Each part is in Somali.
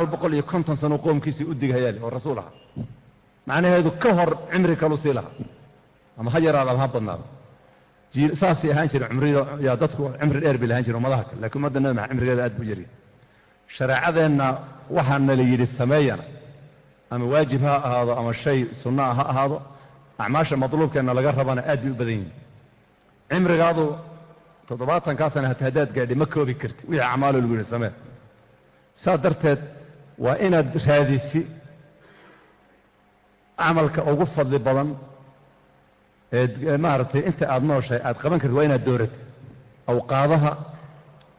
al boqol iyo konton sano qoomkiisii u dighayaale oo rasuul aha macnaheedu ka hor cimri kalu sii lahaa. Ama ha yaraada ama ha badnaado. Saasay ahaan jireen cumrida yaa dadku cimri dheer bay lahaan jireen ummadaha kale. Lakiin ummadda nabi maxamed cimrigeeda aad buu yaryahay shareecadeenna waxaana la yidhi sameeyana. Ama waajib ha ahaado ama shay sunnaa ha ahaado acmaasha madluubkeenna laga rabana aad bay u badan yihiin cimrigaadu toddobaatankaa sana haddaad gaadhi ma koobi karti. Wixii acmaalo lagu yidhi samee. Saas darteed waa inaad raadisi camalka ugu fadli badan eed maaragtay inta aad nooshahay aad qaban kartid waa inaad dooratid awqaadaha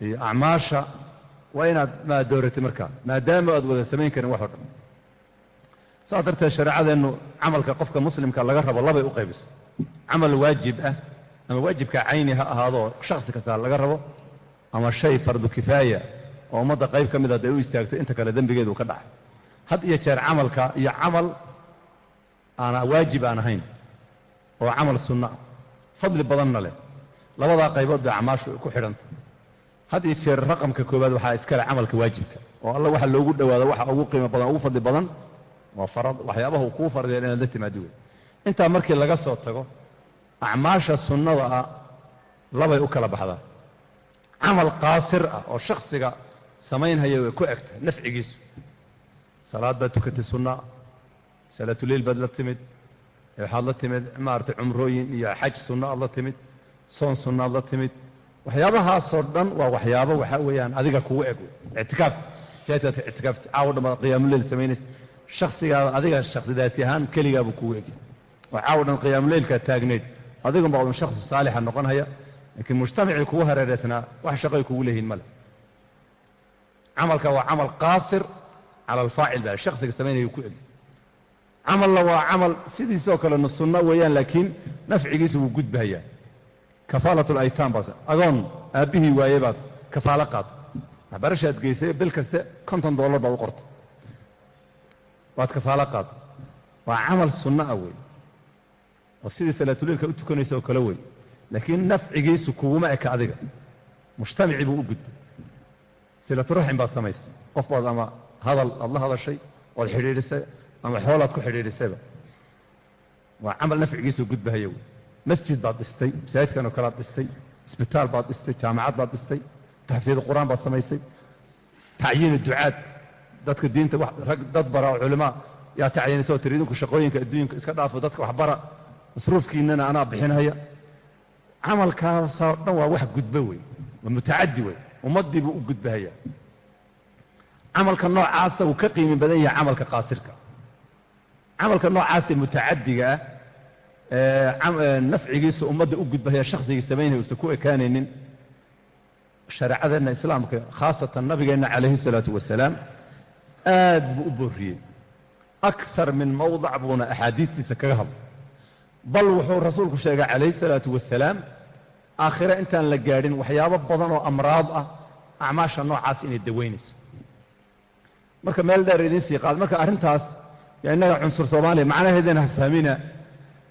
iyo acmaasha. Waa inaad maa dooratid markaa maadaama aad wada samayn karin wax o dhan. Saas darteed shareecadeennu camalka qofka muslimka laga rabo labay u qaybisa camal waajib ah ama waajibka cayni ha ahaadoo shaksi kasta laga rabo ama shay fardu kifaaya oo ummadda qayb ka mid a day u istaagto inta kale dembigeedu ka dhacay. Had iyo jeer camalka iyo camal aana waajib aan ahayn oo camal sunna ah. Fadli badanna leh. Labadaa qaybood bay acmaashu ku xidhanta. Had iyo jeer raqamka koowaad waxaa iskale camalka waajibka oo alla waxa loogu dhowaado waxa ugu qiimo badan ugu fadli badan waa farad. Waxyaabaha uu kuu fardiyeen inaad la timaado wey intaa markii laga soo tago acmaasha sunnada ah labay u kala baxdaa. Camal qaasir ah oo shaksiga samaynhaya way ku egta nafcigiisu. Salaad baad tukatay sunnaa salaatuleil baad la timid waxaad la timid maaragtay cumrooyin iyo xaj sunna aad la timid soon sunna la timid. Waxyaabahaasoo dhan waa waxyaabo waxaa weeyaan adiga kugu eg ictikaaf. Siaataad ictikaafti caawo dhan baad qiyaamuleil samaynaysa. Shaksigaada adiga shaksi daati ahaan keligaabuu kugu eg oo caawo dhan qiyaamuleilkaa taagneyd adigun baa udun shaksi saalixa noqonhaya laakiin mujtamacii kugu hareeraysnaa wax shaqoy kugu leeyihiin male camalka waa camal qaasir cala alfaacil baa shaksiga samaynaya ku eg camalna waa camal sidiisoo kalena sunno weeyaan laakiin nafcigiisa wuu gudbahayaa kafaalat laytaam baas agoon aabbihii waaye baad kafaalo qaad waxbarashaad geysay bil kaste konton dollar baad u qortay waad kafaalo qaad waa camal sunno ah wey oo sidii salaatuleilka u tukanaysa oo kale wey laakiin nafcigiisu kuguma eka adiga mujtamacii buu u gudbay silaturaxim baad samaysay. Qof baad ama hadal aad la hadashay oad xidhiidhisay ama xoolaad ku xidhiidhisayba waa camal nafcigiisuu gudbahaya wey. Masjid baad dhistay masaajidkan oo kalead dhistay isbitaal baad dhistay jaamacad baad dhistay taxfiid qur'aan baad samaysay tacyiini ducaad. Dadka diinta rag dad bara oo culimaa yaa tacyiinaysa oo tiri idinku shaqooyinka adduunka iska dhaafo dadka wax bara masruufkiinana anaa bixinhaya camalkaasoo dhan waa wax gudbo wey waa mutacadi wey ummaddii buu u gudbahaya camalka noocaasa wuu ka qiimi badan yahay camalka qaasirka. Camalka noocaasee mutacadiga ah nafcigiisa ummadda u gudbahaya shaksigii samaynaya uusan ku ekaanaynin. Shareecadeenna islaamka khaasatan nabigeenna calayhi salaatu wasalaam aad buu u boorriyey akar min mawdac buuna axaadiidtiisa kaga hadlay. Bal wuxuu rasuulku sheegay calayhi salaatu wasalaam aakhire intaan la gaadhin waxyaabo badan oo amraad ah acmaasha noocaas inay dawaynayso marka meel dheer idiin sii qaad. Marka arrintaas innaga cunsur soomaaliya macnaheedana ha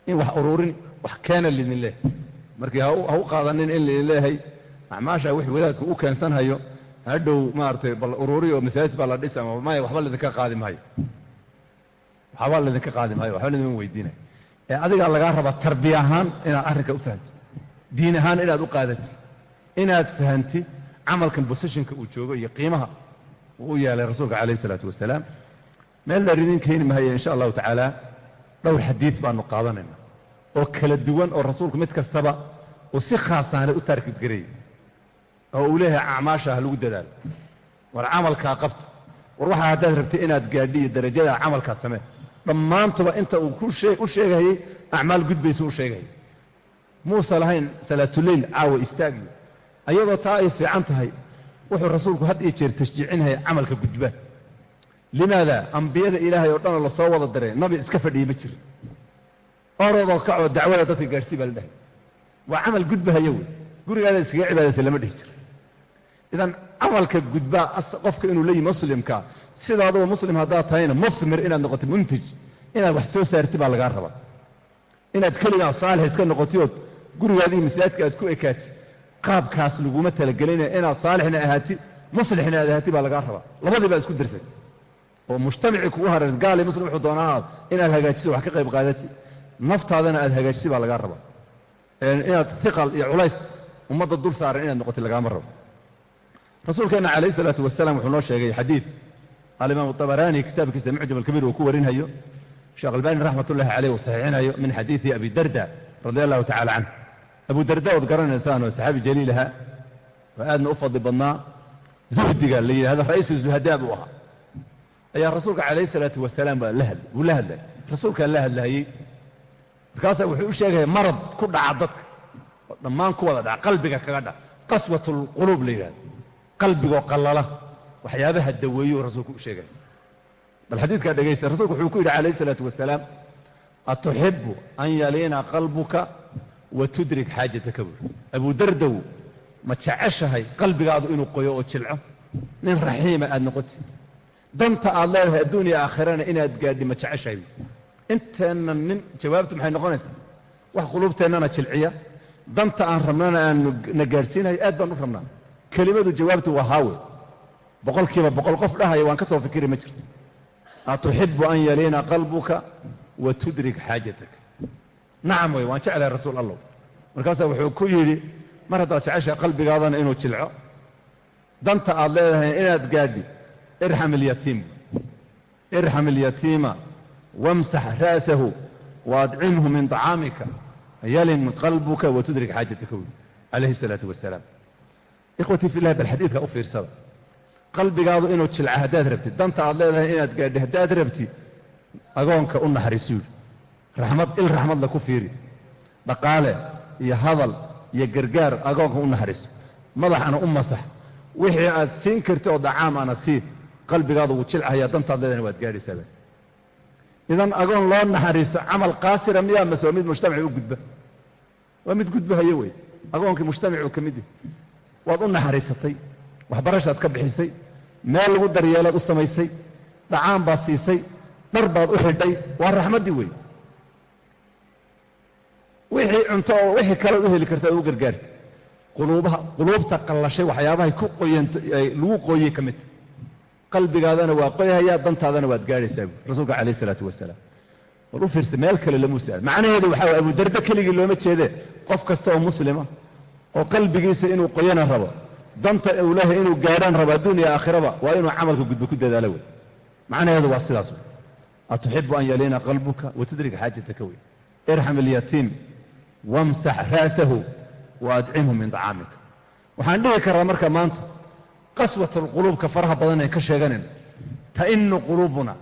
in wax ururin wax keena lidin leh markii ha u qaadanin in lidin leehay acmaasha wix wadaadku u keensanhayo hadhow maaragtay bal ururi oo masaajid baa la dhisa ama maya waxba lidinka qaadi maayo. Waxba lidinka qaadi maayo waxba lidin weydiinay. Ee adigaa lagaa rabaa tarbiya ahaan inaad arrinka u fahamti diin ahaan inaad u qaadati inaad fahanti camalkan bosishinka uu joogo iyo qiimaha uu u yeelay rasuulka calayh isalaatu wasalaam meel dheer idiin keeni mahaya insha allahu tacaala dhowr xadiid baanu qaadanayna oo kala duwan oo rasuulku mid kastaba uu si khaasaanad u taarkid gareeyey oo uu leeyahay acmaasha ha lagu dadaalo. War camalkaa qabta war waxaa haddaad rabtay inaad gaadhi iyo darajada camalkaa samee. Dhammaantuba inta uu u sheegahayey acmaal gudbaysu u sheegahayay muusa lahayn salaatuleyl caawa istaagiyo ayadoo taa ay fiican tahay wuxuu rasuulku had iyo jeer tashjiicinaya camalka gudba. Limaada ambiyada ilaahay oo dhanoo la soo wada diray nabi iska fadhiyey ma jiro orodoo kacoo dacwada dadka gaadhsii baa la dhahay. Waa camal gudbahaya wey. Gurigaada iskaga cibaadaysa lama dhihi jiro idan camalka gudbaa qofka inuu leeyihi muslimka sidaaduba muslim haddaad tahayna musmir inaad noqotid muntij. Inaad wax soo saarti baa lagaa rabaa. Inaad keligaa saalix iska noqotiyood gurigaadii masaajidka aad ku ekaati qaabkaas laguma talagelinaya inaad saalixna ahaati muslixna aad ahaati baa lagaa rabaa. Labadii isku dirsatay oo mujtamacii kugu hareer gaali muslim wuxuu doonaa inaad hagaajiso wax ka qayb qaadati naftaadana aad hagaajisi baa lagaa rabaa. Inaad iqal iyo culays ummadda dul saaran inaad noqotay lagaama rabo. Rasuulkeenna calayh isalaatu wasalaam wuxuu noo sheegay xadiid. Alimaam abaraani kitaabkiisa mucjam alkabiir uu ku warinhayo sheekh albani raxmat ullahi caleyh uu saxiixinayo min xadiidi abi darda radia allahu tacala canh abu darda ood garanaysaan oo saxaabi jaliil ahaa oo aadna u fadli badnaa. Zuhdiga la yidhahdo ra'iisu zuhadaa buu ahaa. Ayaa rasuulka calayh salaatu wasalaam baa la hadlay. Wuu la hadlay. Rasuulkaa la hadlahayey markaasaa wuxuu u sheegaya marad ku dhaca dadka. Oo dhammaan ku wada dhaca qalbiga kaga dhaca. Qaswatulquluub la yidhahdo. Qalbigoo qallala. Waxyaabaha daweeyuu rasuulku u sheegaya bal xadiidkaa dhegaysta rasuulku wuxuu ku yidhi calayh isalaatu wasalaam atuxibu an yaliina qalbuka wa tudrik xaajataka buuri abu dardow ma jeceshahay qalbigaadu inuu qoyo oo jilco nin raxiima aad noqoti danta aad leedahay adduuniya aakhirana inaad gaadhi ma jeceshahay inteenna nin jawaabtu maxay noqonaysaa wax quluubteennana jilciya danta aan rabnana aanu na gaadhsiinayo aad baan u rabnaa kelimadu jawaabtu waa haawe boqol kiiba boqol qof dhahaya waan ka soo fikiri ma jirto atuxibu an yaliina qalbuka wa tudrik xaajataka nacam wey waan jeclahay rasuul allah markaasaa wuxuu ku yidhi mar haddaad jeceshahay qalbigaadana inuu jilco danta aad leedahay inaad gaadhi irxam ilyatiim irxam ilyatiima wamsax ra'sahu waadcimhu min طacaamika yalin qalbuka wa tudrik xaajataka wy calayhi الsalaatu wasalaam ikhwatii fi illahi bal xadiidka u fiirsada qalbigaadu inuu jilco haddaad rabtid danta aad leedahay inaad gaadhi haddaad rabtid agoonka u naxariisu yidhi raxmad il raxmadla ku fiiri. Dhaqaale iyo hadal iyo gargaar agoonka u naxariiso madaxana u masax. Wixii aad siin karti oo dacaam ana sii qalbigaadu wuu jilcahayaa dantaad leedahna waad gaadhaysaaba idan agoon loo naxariisto camal qaasira miyaa mase waa mid mujtamaci u gudba. Waa mid gudbahayo wey. Agoonkii mujtamacuu ka mid yahy waad u naxariisatay waxbarashaad ka bixisay meel lagu daryeelaad u samaysay dhacaan baad siisay dhar baad u xidhay. Waa raxmaddii wey wixii cunto oo wixii kalead u heli karta ad u gargaarta. Quluubaha quluubta qallashay waxyaabahay ku qoyanto lagu qooyey ka midta qalbigaadana waa qoyhayaa dantaadana waad gaadhaysaa rasuulka calayh isalaatu wasalaam war u fiirsa meel kale lamuu saal macnaheedu waxaa way abudarda keligii looma jeedee qof kasta oo muslima oo qalbigiisa inuu qoyana rabo danta uu leehay inuu gaadhaan rabo adduuniya aakhiraba waa inuu camalka gudbo ku dadaalo wey. Macnaheedu waa sidaas wey. Atuxibu an yaliina qalbuka wa tudrika xaajataka wey. Irxam ilyatiim wamsax ra'sahu wa adcimhu min طacaamika waxaan dhihi karaa marka maanta qaswat alquluubka faraha badan ee ka sheeganayno tainu quluubuna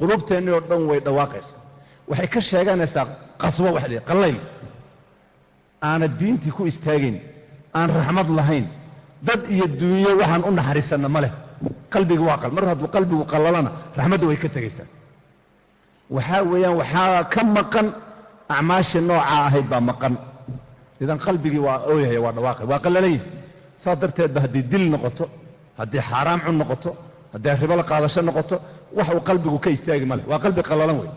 quluubteennii oo dhan way dhawaaqaysa waxay ka sheeganaysaa qaswo wax la qallayl aana diintii ku istaagayn aan raxmad lahayn dad iyo duunyo waxaan u naxariisanna ma leh qalbigi waa qal mar hadduu qalbigu qallalana raxmadda way ka tegaysaa waxaa weeyaan waxaa ka maqan acmaashii noocaa ahayd baa maqan. Idan qalbigii waa ooyahaya waa dhawaaqay waa qallalanyahy saas darteedba haddii dil noqoto haddii xaaraam cun noqoto haddii ribo la qaadasho noqoto wax uu qalbigu ka istaagi ma waa qalbi qallalan wey.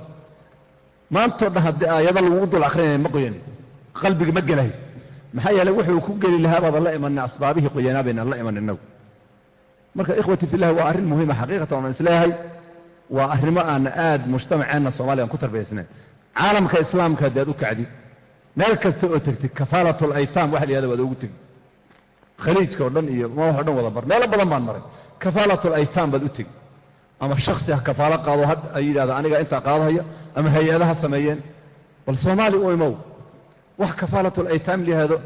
Maantoo dhan haddii aayado lagugu dul akrinaya ma qoyani. Qalbiga ma gelahay. Maxaa yeeley wuxuu ku geli lahaa la imanay asbaabihii qoyanaa baynaan la iman innagu marka ikhwati fillahi waa arrin muhiima xaqiiqatan waan is leeyahay waa arrimo aan aad mujtamaceenna soomaliya aan ku tarbiyaysnayn caalamka islaamka haddii aad u kacdi meel kasta oo tegtid kafaalatul aytaam waxa la yihahda waad ugu tegi khaliijka oo dhan iyo madax o dhan wada bar. Meelo badan baan maray. Kafaalatul aytaam baad u tegi ama shaksi ha kafaalo qaado ay yidhahda aniga intaa qaadahaya ama hay'adaha sameeyeen. Bal soomaali u imow. Wax kafaalatul aytaam layihahdo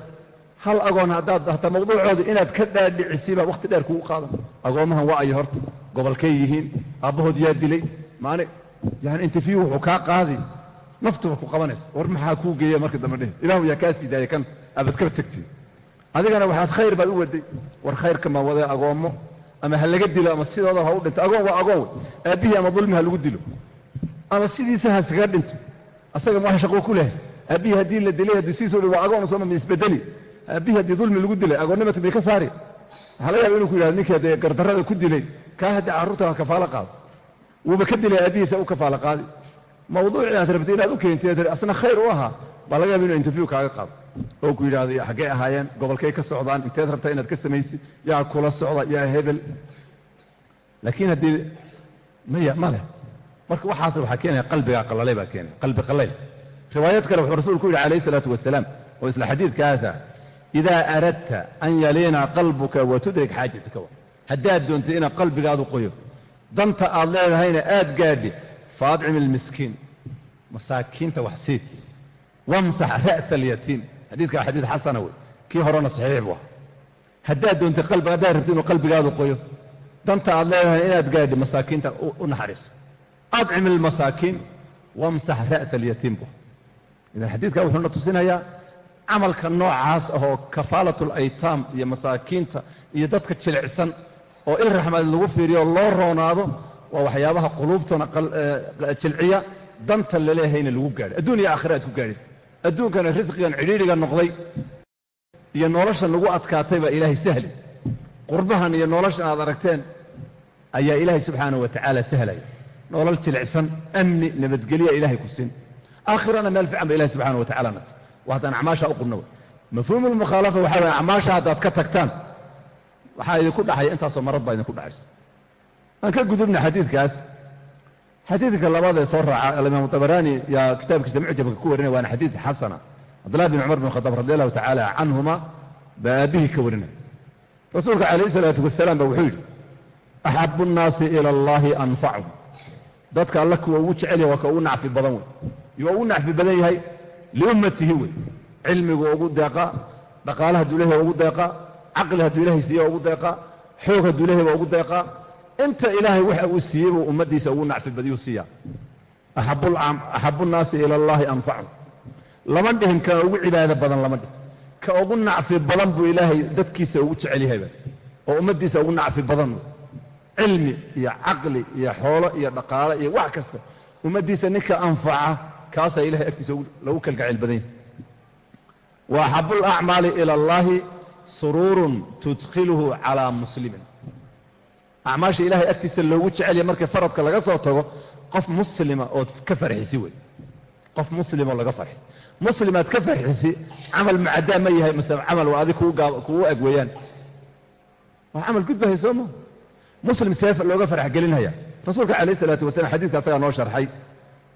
hal agoon haddaad hataa mawduucooda inaad ka dhaadhicisi baa dheer kugu qaadan. Agoommahan waa ayo horta gobolkay yihiin aabbahood yaa dilay. Maani yani interview wuxuu kaa qaadi naftuba ku qabanaysa. War maxaa kuu geeya marka dambe ilaahu yaa kaa sii daaya kan aabad kaba tegtay adigana waxaad khayr baad u waday. War khayrka ma wadee agoommo ama ha laga dilo ama sidooda ha u dhinto. Agoon waa agoon wey. Aabbihii ama dulmi ha lagu dilo. Ama sidiisa ha iskaga dhinto. Asaga ma shaqo ku lehay aabbihii haddii la dilay haddii sidiisoo dhi agoon sooma ma isbedeli. Aabbihii haddii dulmi lagu dilay agoonnimata may ka saari. Waxaa laga yaba inu ku yidhahdo ninkii haddee gardarrada ku dilay kaa haddii carruurta ha kafaalo qaado. Wuuba ka dilay aabbihiisa u kafaalo qaadi mawduucii aad rabtay inaad u keentay asna khayr u ahaa. Baa laga yaba inuu interview kaaga qaado. Oo ku yidhahdo xaggay ahaayeen gobolkay ka socdaan inteed rabtaa inaad ka samaysid yaa kula socda yaa hebel. Laakiin haddii maya ma leh. Marka waxaas waxaa keenaya qalbigaa qallalay baa keenaya qalbi qallayl. Riwaayad kale wuxuu rasuulku yidhi calayhi isalaatu wasalaam oo isla xadiidkaasa idaa aradta an yaliina qalbuka wa tudrik haddaad doonto inaad qalbigaadu qoyo danta aad leedahayna aad gaadhi faadcim ilmiskiin masaakiinta wax sii wamsax ra'sa alyatiim xadiidka xadiid xasana wey kii horena saxiix buu aha haddaad doonto qalbi haddaad rabto inuu qalbigaadu qoyo danta aad leedahay inaad gaadhi masaakiinta u naxariiso adcim ilmasaakiin wamsax ra'sa alyatiim buu idan xadiidka wuxuu na tusinayaa camalka noocaas ahoo kafaalatu alaytaam iyo masaakiinta iyo dadka jilicsan oo il raxmad lagu fiiriyo loo roonaado waa waxyaabaha quluubtana jilciya danta laleehayna lagu gaadho adduun iyo ku gaadhaysa. Adduunkana risqigan cidhiidhiga noqday iyo noloshan lagu adkaatay baa ilaahay sahli qurbahan iyo noloshan aad aragteen ayaa ilaahay subxaanahu wa tacaala sahlaya. Nolol jilicsan amni nabadgelya ilaahay ku siin. Aakhirana meel fiican ba ilahay subxana wa tacala nas waa haddaan acmaasha u qubna mafhuumu lmukhaalafa waxaa waye acmaasha haddaad ka tagtaan waxaa idinku dhacaya intaasoo marad baa idinku dhacaysa aan ka gudubna xadiidkaas. Xadiidka labaad ee soo raaca alimaamu tabaraani yaa kitaabkiisa mucjabka ku warinaya waana xadiid xasana. Cabdillahi bin cumar bin khadaab radi allahu tacaala canhuma baa aabbihii ka warinaya rasuulka calayh isalaatu wasalaam ba wuxuu yidhi axabu nnaasi ila allahi anfachum dadka alla kuwa ugu jecelya waa ka ugu nacfi badan wey. Iyo ugu nacfi badan yahay liummatihi wey. Cilmigu ugu deeqa dhaqaale hadduu ilahay ugu deeqa caqli hadduu ilahay siiye waa ugu deeqa xoog hadduu ilahay waa ugu deeqa inta ilaahay waxa uu siiyey buu ummaddiisa ugu nacfi badiyuu siiya axabu nnaasi ila allahi anfachum lama dhihin ka ugu cibaado badan lama dhihin. Ka ugu nacfi badan buu ilaahay dadkiisa ugu jecel yahayba oo ummaddiisa ugu nacfi badan cilmi iyo caqli iyo xoolo iyo dhaqaale iyo wax kasta. Ummaddiisa ninka anfaca kaasaa ilahay agtiisa lagu kalgacayl badan yahay. Wa axabu alacmaali ila allahi suruurun tudkhiluhu calaa muslimin acmaasha ilahay agtiisa loogu jecelya markii faradka laga soo tago qof muslima ood ka farxisi wey. Qof muslimoo laga farxi. Muslimaad ka farxisi camal mucaddaa ma yahay mase camal waa adig kugu ag weeyaan. Waa camal gudbahay soo ma? Muslim seef looga farx gelinaya rasuulka calayh isalaatu wasalam xadiidka asagaa noo sharxay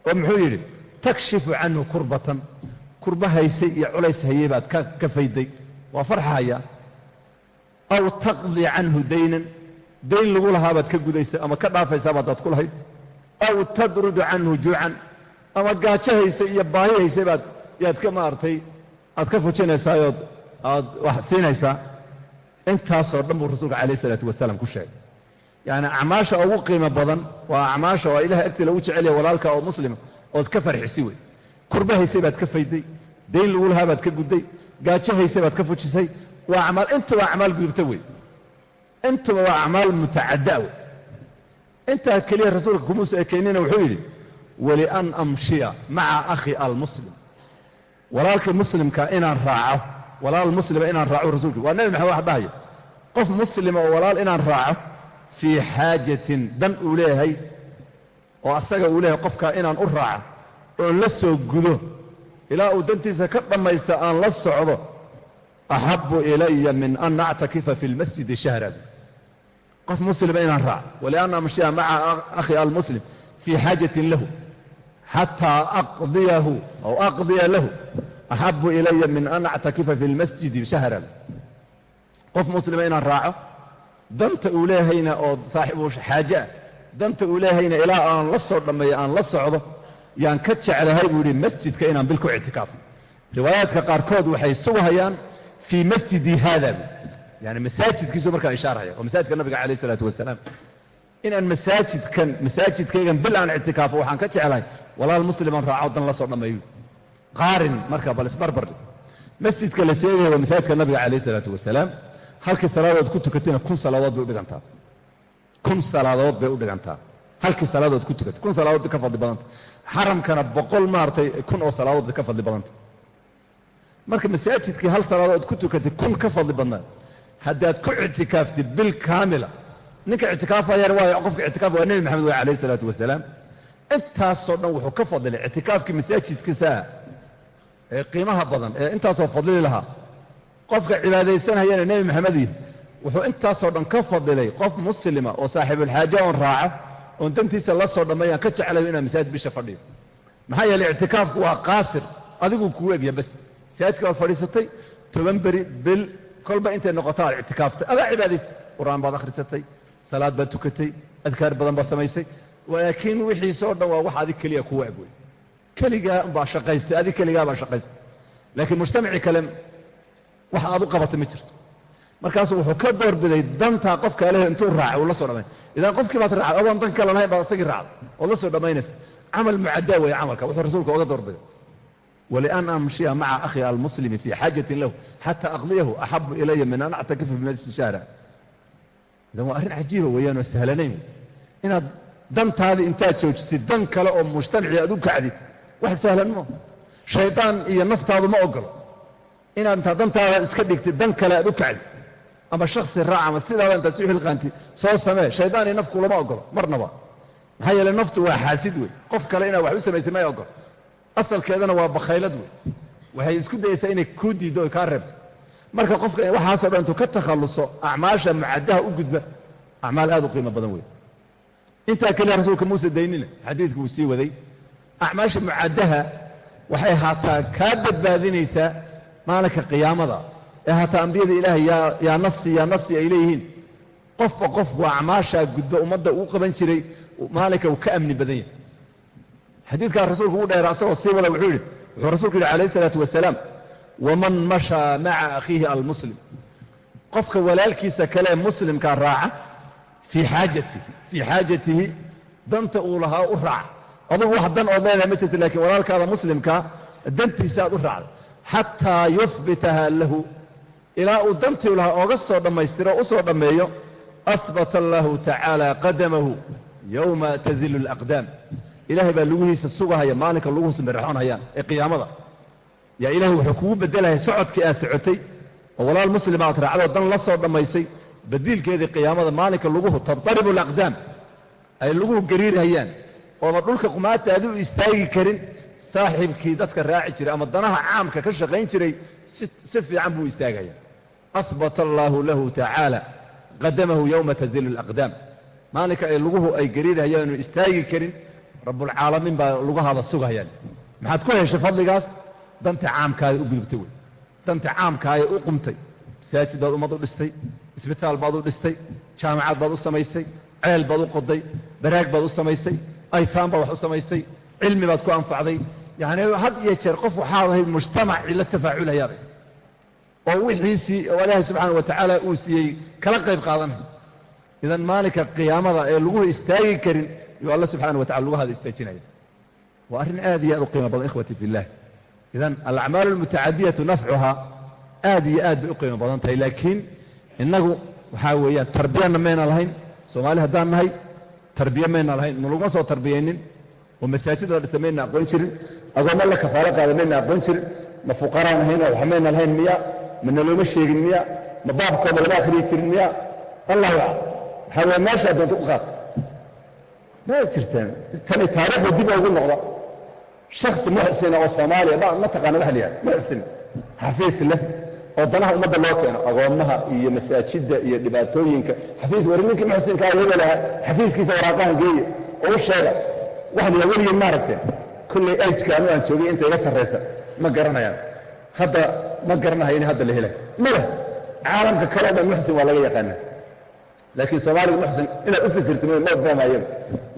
oo muxuu yidhi takshifu canhu kurbatan. Kurba haysay iyo dayn lagu lahaabaad ka gudaysa ama ka dhaafaysaaba haddaad ku lahayd aw tadrudu canhu juucan ama gaajo iyo baahi haysay baad yaad ka maaragtay aad ka fujinaysaayood aad wax siinaysaa. Intaasoo dhan buu rasuulka calayh isalaatu wasalaam ku sheegay. Yacni acmaasha ugu qiimo badan waa acmaasha waa ilahay agtii lagu jecelya walaalka oo muslima ood ka farxisi wey. Kurba haysay baad ka fayday dayn lagu lahaa baad ka gudday gaajo baad ka fujisay waa amaal intuba acmaal gudubta wey intuba waa acmaal mutacadda intaa keliya rasuulka kumuusa ekeynina wuxuu yidhi walian amshiya maca akhi almuslim. Walaalkii muslimka inaan raaco walaal muslima inaan raaco rasuulka. Waa nebi maxamed wax dhahaya qof muslima oo walaal inaan raaco fii xaajatin dan uu leeyahay oo asaga uu leeyahay qofkaa inaan u raaco oon la soo gudo ilaa uu dantiisa ka dhammaysta aan la socdo axabu ilaya min an actakifa fi lmasjidi shahran qof muslima inaan raaco walian amshiya maca akhi almuslim fii xaajatin lahu xataa aqdiyahu aw aqdiya lahu axabu ilaya min an actakifa fi lmasjidi shahran qof muslima inaan raaco danta uu leehayna oo saaxibu xaajeah danta uu leehayna ilaa aan la soo dhammeeyo aan la socdo yaan ka jeclahay buu yidhi masjidka inaan bil ku ictikaafo riwaayaadka qaarkood waxay sugahayaan fii masjidi yani masaajidkiisu markaa ishaarhaya oo masaajidka nabiga calayh isalaatu wasalaam inaan masaajidkan masaajidkaygan bil aan ictikaafo waxaan ka jeclahay walaal musliman raaco dan la soo dhammeeyo qaarin marka bal isbarbardhi masjidka la sheegaya waa masaajidka nabiga calayh isalaatu wasalaam halkii salaadood ku tukatayna kun salaadood bay u dhigantaa. Kun salaadood bay u dhigantaa. Halkii salaadood ku tukatay. Kun salaadood ka fadli badanta. Xaramkana boqol maaragtay kun oo salaadood ka fadli badanta. Marka masaajidkii hal salaadood ku tukatay kun ka fadli badnaa haddaad ku ictikaaftid bil kaamila. Ninka ictikaafayana waa qofka ictikaaf waa nebi maxamed way calayh isalaatu wasalaam. Intaasoo dhan wuxuu ka fadilay ictikaafkii masaajidkiisaa ee qiimaha badan ee intaasoo fadlili lahaa. Qofka cibaadaysanayana nebi maxamed yihi wuxuu intaasoo dhan ka fadilay qof muslima oo saaxiibulxaaje oon raaco oon dantiisa la soo dhammeeyaan ka jeclayo inaan masaajid bisha fadhiyo. Maxaa yeeley ictikaafku waa qaasir adiguu kuu egya bas. Masaajidka waad fadhiisatay toban beri bil kolba intay noqoto aad ictikaaftay adaa cibaadaystay qur'aan baad akhrisatay salaad baad tukatay adkaar badan baad samaysay laakiin wixiisoo dhan waa wax adig keliya kuwa eg wey keligaa baa shaqaystay adig keligaa baa shaqaystay. Laakiin mujtamacii kale wax aad u qabatay ma jirto. Markaasu wuxuu ka doorbiday dantaa qofka leh intuu raacay uu soo dhamay idan qofkii baad raacay adoon dan kale lahayn baad isagii raacday ood la soo dhammaynaysa. Camal mucaddaa weeye camalka wuxuu rasuulka oga doorbiday amshiya maca akhi almuslimi fii xaajatin lahu xataa aqdiyahu axabu ilaya min an actakifa fi masjid shaara idan waa arrin cajiiba weeyaan oo sahlanayn inaad dantaadii intaad joojisid dan kale oo mujtamacii aad u kacdid wax sahlan moo shaydaan iyo naftaadu ma ogolo inaad intaad dantaada iska dhigtid dan kale aad u kacdid ama shaksi raac ama sidaada intaad si xilqaantid soo samee shaydaan iyo nafku lama ogolo marnaba maxaa yeele naftu waa xaasid wey qof kale inaad wax u samaysay may ogolo asalkeedana waa bakhaylad wey waxay isku dayaysaa inay kuu diiddo oy kaa reebto. Marka qofka waxaasoo dhan intuu ka takhalluso acmaasha mucaddaha u gudba acmaal aad u qiimo badan wey intaa keliya rasuulka muuse daynina xadiidku uu sii waday acmaasha mucaddaha waxay haataa kaa badbaadinaysaa maalinka qiyaamada ee haataa ambiyada ilaahay yaa nafsi yaa nafsi ay leeyihiin. Qofba qofku acmaashaa gudba ummadda uu qaban jiray maalinka uu ka amni badan yahay xadiidkaa rasuulku u dheera asagoo sii wada wuxuu yidhi wuxuu rasuulku yidhi calayh isalaatu wasalaam waman mashaa maca akhiihi almuslim. Qofka walaalkiisa kale muslimkaa raaca fii xaajatihi fii xaajatihi danta uu lahaa u raaca. Adugu wax dan ood leedahay ma jirta lakiin walaalkaada muslimkaa dantiisa aad u raacda. Xataa yuhbitaha lahu ilaa uu dantii lahaa ooga soo dhammaystiro o u soo dhammeeyo ahbata allahu tacaala qadamahu yowma tazilu alaqdaam ilahay baa lugihiisa sugahaya maalinka luguhuusa miraxoonhayaan ee qiyaamada. Yaa ilahay wuxuu kugu bedelaya socodkii aad socotay oo walaal muslima aad raacdoo dan la soo dhammaysay. Badiilkeedii qiyaamada maalinka luguhu tadaribu alaqdaam ay luguhu gariirhayaan oodan dhulka qumaata aad istaagi karin saaxibkii dadka raaci jiray ama danaha caamka ka shaqayn jiray si fiican buu istaagaya. Ahbata allaahu lahu tacaala qadamahu yowma tazilu alaqdaam. Maalinka ay luguhu ay gariirhayaan inu istaagi karin rabbulcaalamiin baa lugahaada sugahayaan maxaad ku heshay fadligaas? Danta caamkaada u gudubtay wey danta caamkaaya u qumtay. Masaajid baad ummad u dhistay isbitaal baad u dhistay jaamacad baad u samaysay ceel baad u qoday baraag baad u samaysay aytaan baad wax u samaysay cilmi baad ku anfacday. Yacni had iyo jeer qof waxaad ahayd mujtamacii la tafaaculhayaad oo wixiisii oo ilaahay subxaana wa tacaala uu siiyey kala qayb qaadanay idan maalinka qiyaamada ee laguhu istaagi karin yuu alla subxaana wa tacala lugahaada istaajinaya waa arrin aad iyo aad u qiimo badan ikhwati fi illah idan alacmaalu almutacadiyatu nafcuhaa aad iyo aad bay u qiimo badan tahay laakiin innagu waxaa weeyaan tarbiyana mayna lahayn. Soomaali haddaan nahay tarbiye mayna lahayn. Ma laguma soo tarbiyaynin. Oo masaajid la dhisa mayna aqoon jirin. Agoommo la kafaalo qaada mayna aqoon jirin. Ma fuqaraan ahayn oo wax mayna lahayn miya. Ma nalooma sheegin miya. Ma baabkooda lama akhriyi jirin miya. Aclam. Waxaa weeye meeshaa doonta u qaad ma jirtaan? Tani taariikhda dib ugu noqda. Shaksi muxsina oo soomaaliya ba ma taqaana waxa la yidhaha muxsin xafiis leh oo danaha ummadda loo keeno agoommaha iyo masaajidda iyo dhibaatooyinka. Xafiis war ninkii muxsinkaa hebel ahaa xafiiskiisa waraaqahan geeya oo u sheega waxa la yidhaha weligeen ma aragteen. Kullay ajka anu aan joogay inta iga sarraysa ma garanayaan. Hadda ma garanayo in hadda la helay. Male caalamka kaleo dhan muxsin waa laga yaqaana laakiin soomaaliga muxsin inaad u fasirta ma fahmayaba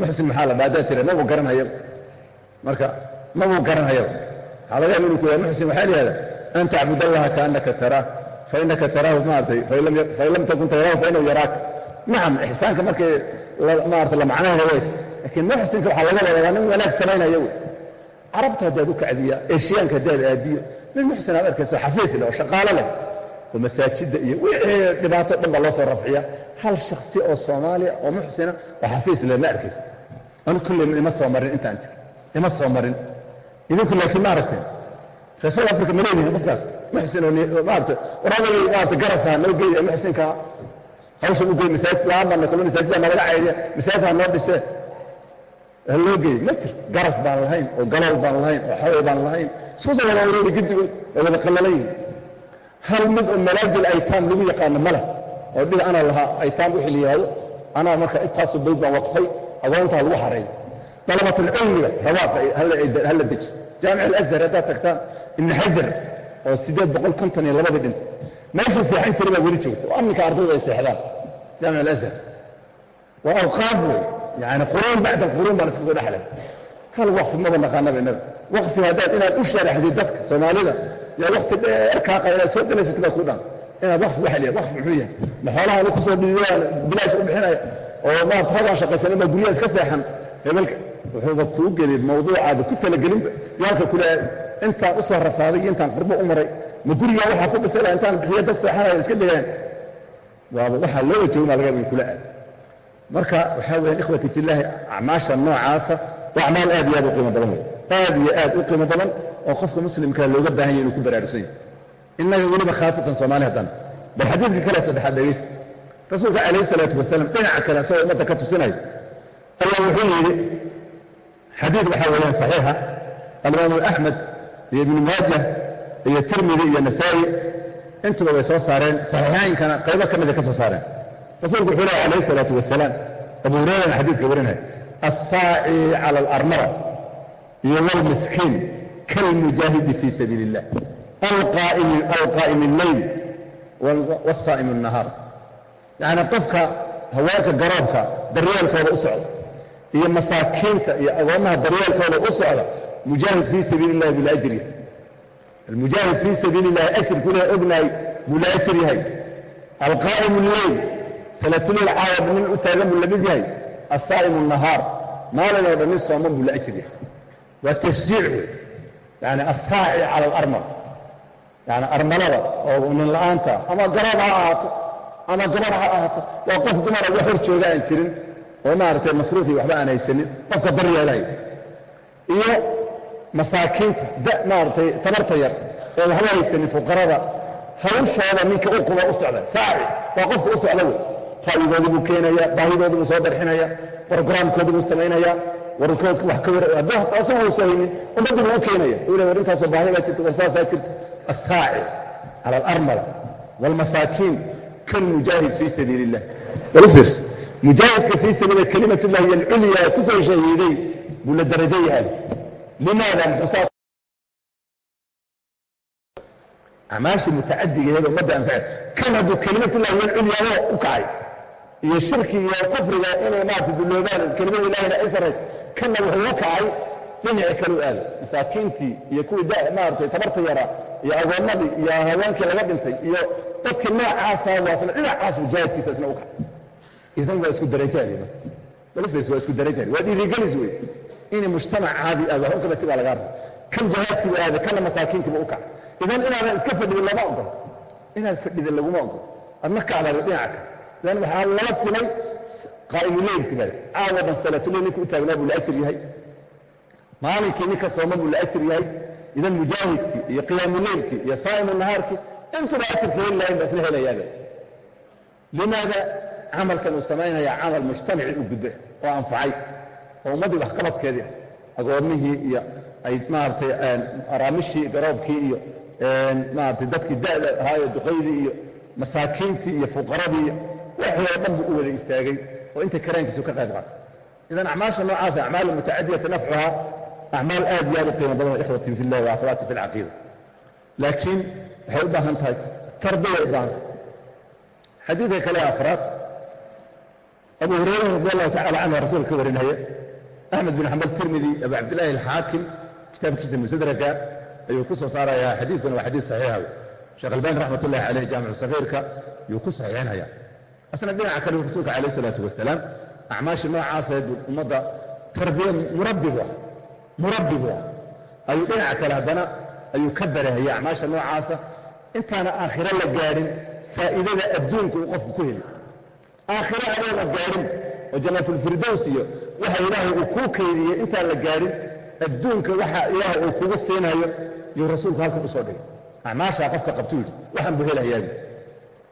muxsin maxaa la dhaadaa tira? Mabuu garanhayaba marka mabuu garanhayaba waxaa laga yaaba inuu ku yahay muxsin waxaa la yihahda an tacbud allaha kaannaka taraah fainaka taraahu maaragtay fain lam takun taraahu fainahu yaraaka nacam ixsaanka markay maarata la macnaheeda way laakiin muxsinka waxaa laga wadaa waa nin wanaag samaynaya wey. Carabta haddaad u kacdiya eshiyaanka haddaad aadiyo nin muxsin aad arkayso xafiis leh oo shaqaalo leh oo masaajidda iyo wixii dhibaato dhan baa loo soo rafciya. Hal shaksi oo soomaaliya oo muxsina oo xafiis leh ma arkaysa. Anu kulley ima soo marin intaan jiro. Ima soo marin. Idinku laakiin ma aragteen. South africa ma leedihin qofkaas. Muxsin oo maarata war adagii maarata garasaa noo geeya muxsinkaa hawshan u geey masaajid la'aan baan kalo masaajidda nalaga cayriya. Masaajid ha noo dhisee. Loo geey ma jirto. Garas baan lahayn oo galool baan lahayn oo xaway baan lahayn. Isku soo wada wareeri guddigood oo wada qallalan yihiin hal mid oo malaajil aytaan lagu yaqaano ma leh oo dhib anaa lahaa aytaan wixii la yidhaahdo anaa marka intaasu bayd baan waqfay agoontaa lagu xareeyo dalabatulcilmiga rabaaqa hala deji. Jaamic alazhar haddaad tagtaan ibni xajar oo siddeed boqol konton iyo labadii dhintay. Meeshuu seexan jiray baa weli joogta oo amminka ardayda ay seexdaan jaamic alazhar. Waa awqaaf wey yani quruun bacda quruun baan iska soo dhexlay hal waqfi maba naqaanaba innaga waqfi haddaad inaad u sharaxdid dadka soomaalida yaa wakti dheer kaaqa inaad soo dalaysatid baa ku dhan. Inaad waqfi waxa leeyahay waqfi muxuu yahay. Ma xoolaha ku soo dhidiyaan bilaash u bixinaya oo maarata ragaan shaqaysanin baa guryaha iska seexan. Hebelka wuxuuba kuu geli mawduucaada ku talagelinba yaalka kule intaan u soo rafaaday iyo intaan qurbo u maray. Ma gurigaa waxaa ku dhisay laha intaan bixiyo dad seexanayo iska dhigeen. Waaba waxaa looga joogmaa laga in kula aad marka waxaa weeyaan ikhwati filaahi acmaasha noocaasa waa acmaal aad iyo aad u qiimo badan wey aad iyo aad u qiimo badan oo qofka muslimkaa looga baahan yahy inuu ku baraarugsan yahy innaga weliba khaasatan soomaali haddana bal xadiidka kale saddexaad dhegaysta rasuulka calayhi salaatu wasalaam dhinaca kale asagoo ummadda ka tusinayo ayaa wuxuu yidhi xadiid waxaa weeyaan saxiixa alimaamu axmed iyo ibnu maajah iyo tirmidi iyo nasaa'i intuba way soo saareen saxiixaynkana qaybo ka mida ka soo saareen. Rasuulku wuxuu lehy calayhi salaatu wasalaam abu hurayrana xadiidka warinaya assaaci cala alarmara iyo walmiskiin kalmujaahidi fii sabiili illah alqaa'imi alleyl wasaa'imi annahaar yacni qofka haweenka garoobka daryeelkooda u socda iyo masaakiinta iyo agoommaha daryeelkooda u socda mujaahid fii sabiili la ajir yahay almujaahid fii sabiili illahi ajirku leh ognahay buu la ajir yahay alqaa'imu lleyl salaatuleyl caawab nin u taagan buu la mid yahay assaa'imu nahaar maalin oo dhan nin sooman buu la ajir yahay waa tashjiic wey yani assaaci cala alarmal. Yani armalada oo nin la'aanta ama garab ha ahaato ama gabar ha ahaato waa qof dumara wax hor aan jirin oo maaragtay masruufii waxba aan haysanin qofka daryeelaya iyo masaakiinta da maaragtay tabarta yar oo waxba haysanin fuqarada hawshooda ninka u quba u socda saaci waa qofka u socda wey. Ra'yigoodii buu keenaya baahidoodii buu soo darxinaya brograamkoodii buu samaynaya warkoodka wax ka war haddii asagu uusa haynin ummaddii buu u keenaya le war baahi baa jirta war jirta assaaci cala alarmala waalmasaakiin kalmujaahid fii sabiili illah bal u mujaahidka fii sabiili kelimat llahi iyo alculya ku soo shahiiday buu la darajo yahay. Limaada muxuusaa acmaashii mutacadigeeda ummadda anface kan hadduu kelimatullahi iyo alculyaaba u kacay iyo shirki iyo kufriga inay maarata dulloobaan kelimada ilahina ay sarrays kanna wuxuu u kacay dhinaci kale u aado. Masaakiintii iyo kuwii maaragtay tabarta yaraa iyo agoommadii iyo haweenkii laga dhintay iyo dadkii noocaasa waasna dhinacaas mujaahidkiisa isna u kacay idan waa isku darajaadi balfs waa isku darajaadi waa dhiirigelis wey. Inay mujtamac caadi aad wax u qabati baa lagaa raba kan jihaadkiibu aada kana masaakiintiiba u kacay idan inaadan iska fadhidin lama ogol inaad fadhidin laguma ogol adna kacdaada dhinaca kale idan waxaa lala simay qaa'imuleylki bale caawa dhan salaatuleyl ninka u taagnaa buu la ajir yahay. Maalinkii ninka sooma buu la ajir yahay. Idan mujaahidkii iyo qiyaamuleylkii iyo saa'imu nahaarkii intuba ajirka heli lahayn ba isla helayaaba limaada camalkan uu samaynaya camal mujtamaci u gudbe oo anfacay oo ummaddii waxqabadkeedii agoomihii iyo ay maaragtay araamishii garoobkii iyo maaragtay dadkii da'da ahaa ee duqaydii iyo masaakiintii iyo fuqaradii iyo waxii oo dhan buu u wada istaagay oo inta karaankiisu ka qayb qaatay idan acmaasha noocaasa acmaal mutacadiyata nafcuhaa acmaal aad iyo aad u qiimo badan ikhwati fi illahi wa akhwaati fi alcaqiida. Laakiin waxay u baahan tahay tarbiya u baahan tahay xadiidka kale afraad abu hurayra radi allahu tacala canhu rasuulka ka warinaya. Axmed bin xambal tirmidi abu cabdillahi alxaakim kitaabkiisa musadraka ayuu ku soo saarayaa. Xadiidkuna waa xadiid saxiixa sheekh albani raxmat ullahi caleyh jaamicu sagiirka yuu ku saxiixinaya asna dhinaca kale rasuulka calayh isalaatu wasalaam. Acmaashii noocaasayd ummadda tarbiya murabbigu ah murabbigu ah. Ayuu dhinaca kale haddana ayuu ka barahaya acmaasha noocaasa. Intaana aakhiro la gaadhin faa'iidada adduunka uu qofku ku heli. Aakhiro adoona gaadhin oo jannaatulfirdows iyo waxa ilaahay uu kuu kaydiyey intaan la gaadhin adduunka waxa ilaahay uu kugu siinayo yuu rasuulku halkan u soo dhigay. Acmaashaa qofka qabtuu yidhi waxaan buu helayaabi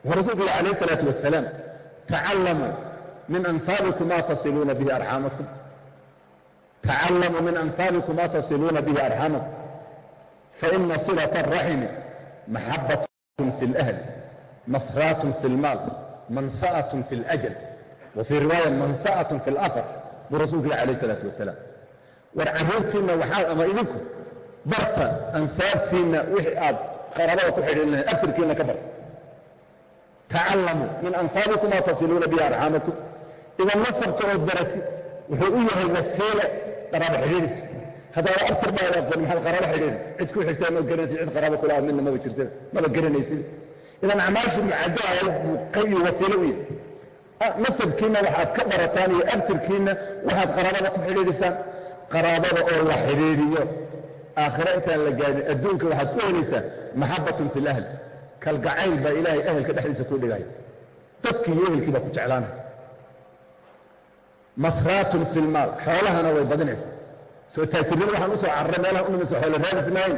wuxuu rasuulku yihi calayh isalaatu wasalaam تعلموا من أنسابكم ما تصلون به أرحامكم تعلموا من أنسابكم ما تصلون به أرحامكم فإن صلة الرحم محبة في الأهل مثرات في المال منسأة في الأجل وفي رواية منسأة في الأثر برسولك عليه الصلاة والسلام warcarruurtiinna waxaa ama idinku barta ansaabtiinna wixii aad qaraabada ku xidhiilinayd tacallamuu min ansaabikum maa tasiluuna bihi arxaamakum idan nasabka ood barati wuxuu u yahay wasiilo qaraabo xidhiidhis haddaada abtir baad aqoon maxaad qaraabo xidhiidhi cid ku xigtaa ma garanaysid cid qaraabo kula ah midna maba jirta maba garanaysid idan acmaashii mucaddaa buu qayi wasiilo u yahay nasabkiinna waxaad ka barataan iyo abtirkiinna waxaad qaraabada ku xidhiidhisaan qaraabada oo la xidhiidhiyo aakhiro intaan la gaadhin adduunka waxaad ku helaysaa maxabbatun fi lahl kalgacayl baa ilaahay ehelka dhexdiisa ku dhigaya dadkii iyo ehelkii baa ku jeclaanaya mahraatun fi lmaal xoolahana way badinaysaa. Soo taajirnimo waxaan u soo carray meelaha unamaysa xoolo raadisnahayn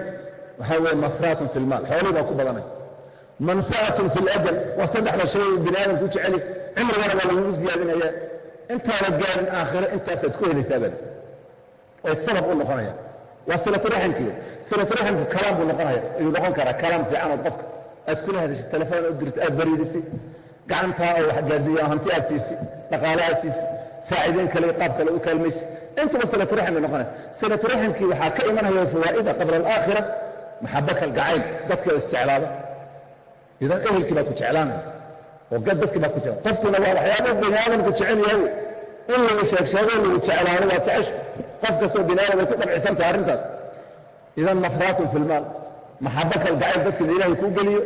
waxaa weeye mahraatun fi lmaal xoolihii baa ku badanaya mansa'atun fi ljal waa saddexda shay bini aadamku jeceli. Cimrigana waa lagugu siyaadinaya intaada gaarin aakhiro intaasaad ku helaysaa baa oy sabab u noqonayaan. Waa silaturaximkii silaturaximku kalaam buu noqonaya. Ayuu noqon karaa kalaam fiican ood qofka aad kula hadashay telefoon u dirta aad bariidisay gacantaa oo wax gaarsiiya hanti aad siisay dhaqaale aad siisay saacideyn kale qaab kale u kaalmaysay. Intuba silaturaxim bay noqonaysa. Silaturaximkii waxaa ka imanaya fawaa'ida qabla alaakhira maxaba kalgacayl dadka oo isjeclaada. Idan ehelkii baa ku jeclaanaya oo gad dadkii baa ku jecla qofkuna waa waxyaaba bini aadamku jecel yahay. In lagu sheegsheego lagu jeclaado waa jecesha qof kastoo bini aadam way ku dhabcisan tahay arrintaas. Idan mafraatun fi lmaal maxaba kalgacayl dadkina ilaahay kuu geliyo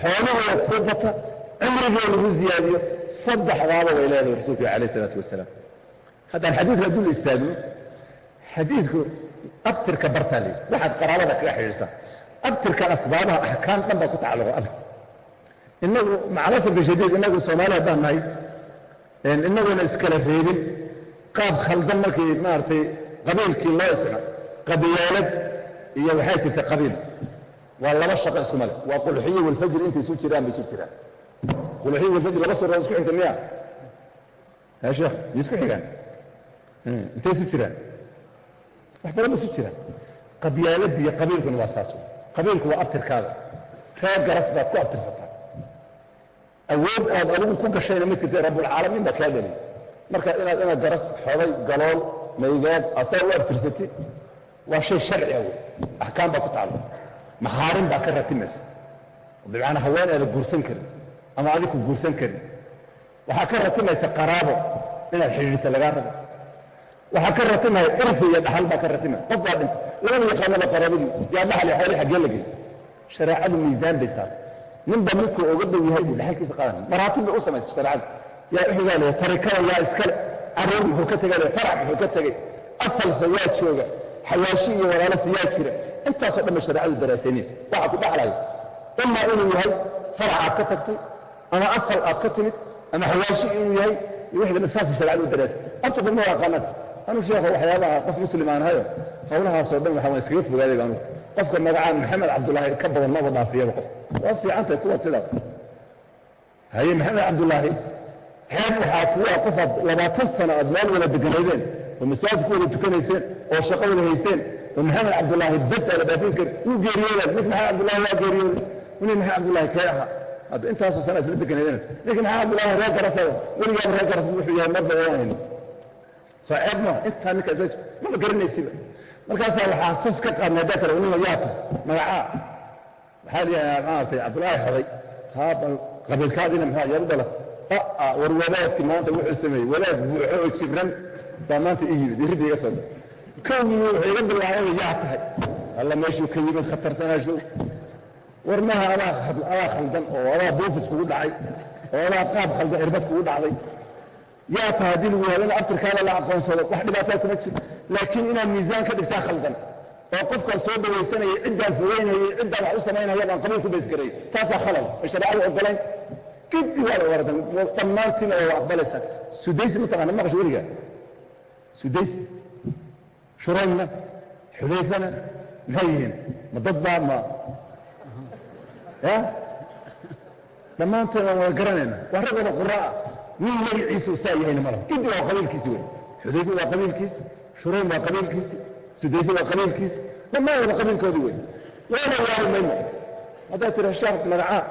xoolahooda kuu bata cimrigoo lagu ziyaadiyo saddexdaaba way leedahay rasuulku alayh isalaatu wasalaam. Haddaan xadiidka dul istaagno xadiidku abtirka bartaa la yidhi waxaad qaraabada kaga xidhiidhsan abtirkan asbaabaha axkaam dhan baa ku tacalluqa abir inagu macalasafka shadiid inagu soomaali haddaan nahay inaguna iskala reebin. Qaab khaldan markii maaragtay qabiilkii loo isticmaal qabiyaalad iyo waxaa jirta qabiil waa laba shaqo isku male. Waa qulxiyo walfajr intay isu jiraan bay isu jiraan. Qulxiyo walfajr laba surood isku xigta miya ya sheekh ma isku xigaan? Intay isu jiraan? Wax badan ba isu jiraan. Qabyaaladii iyo qabiilkuna waa saas qabiilku waa abtirkaada reer garas baad ku abtirsataa. Awood aad adigu ku gashayna ma jirta rabbulcaalamiin baa kaa dhaliyay marka inaad inaad garas xoday galool maygaad asaa u abtirsatid waa shay sharci wey axkaam baa ku tacalluq maxaarin baa ka ratimaysa. Bimacnaa haween aada guursan karin ama adiku guursan karin waxaa ka ratimaysa qaraabo inaad xidhiidhisa lagaa rabo. Waxaa ka ratimaya irfi iyo dhaxal baa ka ratimaya. Qof baa dhintay. Labada yaqaanaba qaraabadii yaa dhaxal iyo xooli xaggee la geli shareecadu miisaan bay saartay ninba ninkuu oga dhow yahay buu dhaxalkiisa qaadanaya maraatib bay u samaysay shareecada yaa uxigaa leeya tarikada yaa iskale carruur muxuu ka tegay farac muxuu ka tegey asalse yaa jooga. Xawaashi iyo walaalase yaa jira intaasoo dhan bay shareecadu daraasaynaysa waxa ku dhaxlayo imaa inuu yahay farac aad ka tagtay ama asal aad ka timid ama xawaashi inuu yahay iyo wixii saasay shareecadu daraasay. Horta dad ma aqaanada anuu sheekha waxyaabaha qof muslim aan ahayo hawlahaasoo dhan waxaa waan iskaga fogaaday baan qofka magacaan maxamed cabdullaahi ka badan maba dhaafiyaba qof. Waad fiican tahay kuwaad sidaas. Haye maxamed cabdullaahi xeeb waxaa kuwa qofaad labaatan sano aad meel wada deganaydeen oo masaajidku wada tukanayseen oo shaqo wada hayseen maxamed cabdullaahi bas ala dhaafin kari wuu geeriyoodaa nink maxamed cabdullaahi waa geeriyooday uni maxamed cabdullaahi kee ahaa hadda intaasoo sana isla deganaydeen ninka maxamed cabdullaahi reer garas weligaaba reer garas wuxuu yahay marba waan haynin soo ceeb ma intaa ninka mama garanaysiba markaasaa waxaa sas ka qaadnay haddaa kale nima yaa tahay magacaa waxaa liyahaa maaragtay cabdullaahi xoday haa bal qabiilkaadiina maxaa yaad u dhalat aa war wadaadki maanta wuxuu sameeyey wadaad buuxo oo jibran baa maanta i yimid iridda iga soo dha kowgii wuxuu iga bilaabay yaa tahay alla meeshuu ka yimid khatarsanaanshow war maha adaa khaldan oo adaa buufis kugu dhacay oo adaa qaab khaldan irbad kugu dhacday yaa tahay haddii lagu yihahdo in abtirkaada la aqoonsado wax dhibaataa kuma jiro laakiin inaad miisaan ka dhigtaa khaldan oo qofkaan soo dhawaysanayay ciddaan fogeynayay ciddaan wax u samaynaya baan qabiil ku baysgarayay taasaa khalal ay shareecadu ogolayn gidi waa la wardan dhammaantiina waa aqbalaysaa sudaysi ma taqaana maqash weliga sudaysi shuraymna xudayfana maxay yihiin ma dad baa ma ya dhammaanteen waan wada garanayna waa rag wada qura'a nin magaciisu saa yahayna mala gidi waa qabiilkiisi wey xudayfa waa qabiilkiisi shuraym waa qabiilkiisi sudaysi waa qabiilkiisi dhammaan wada qabiilkoodii wey waana waari mayno haddaad tira sheekh magacaa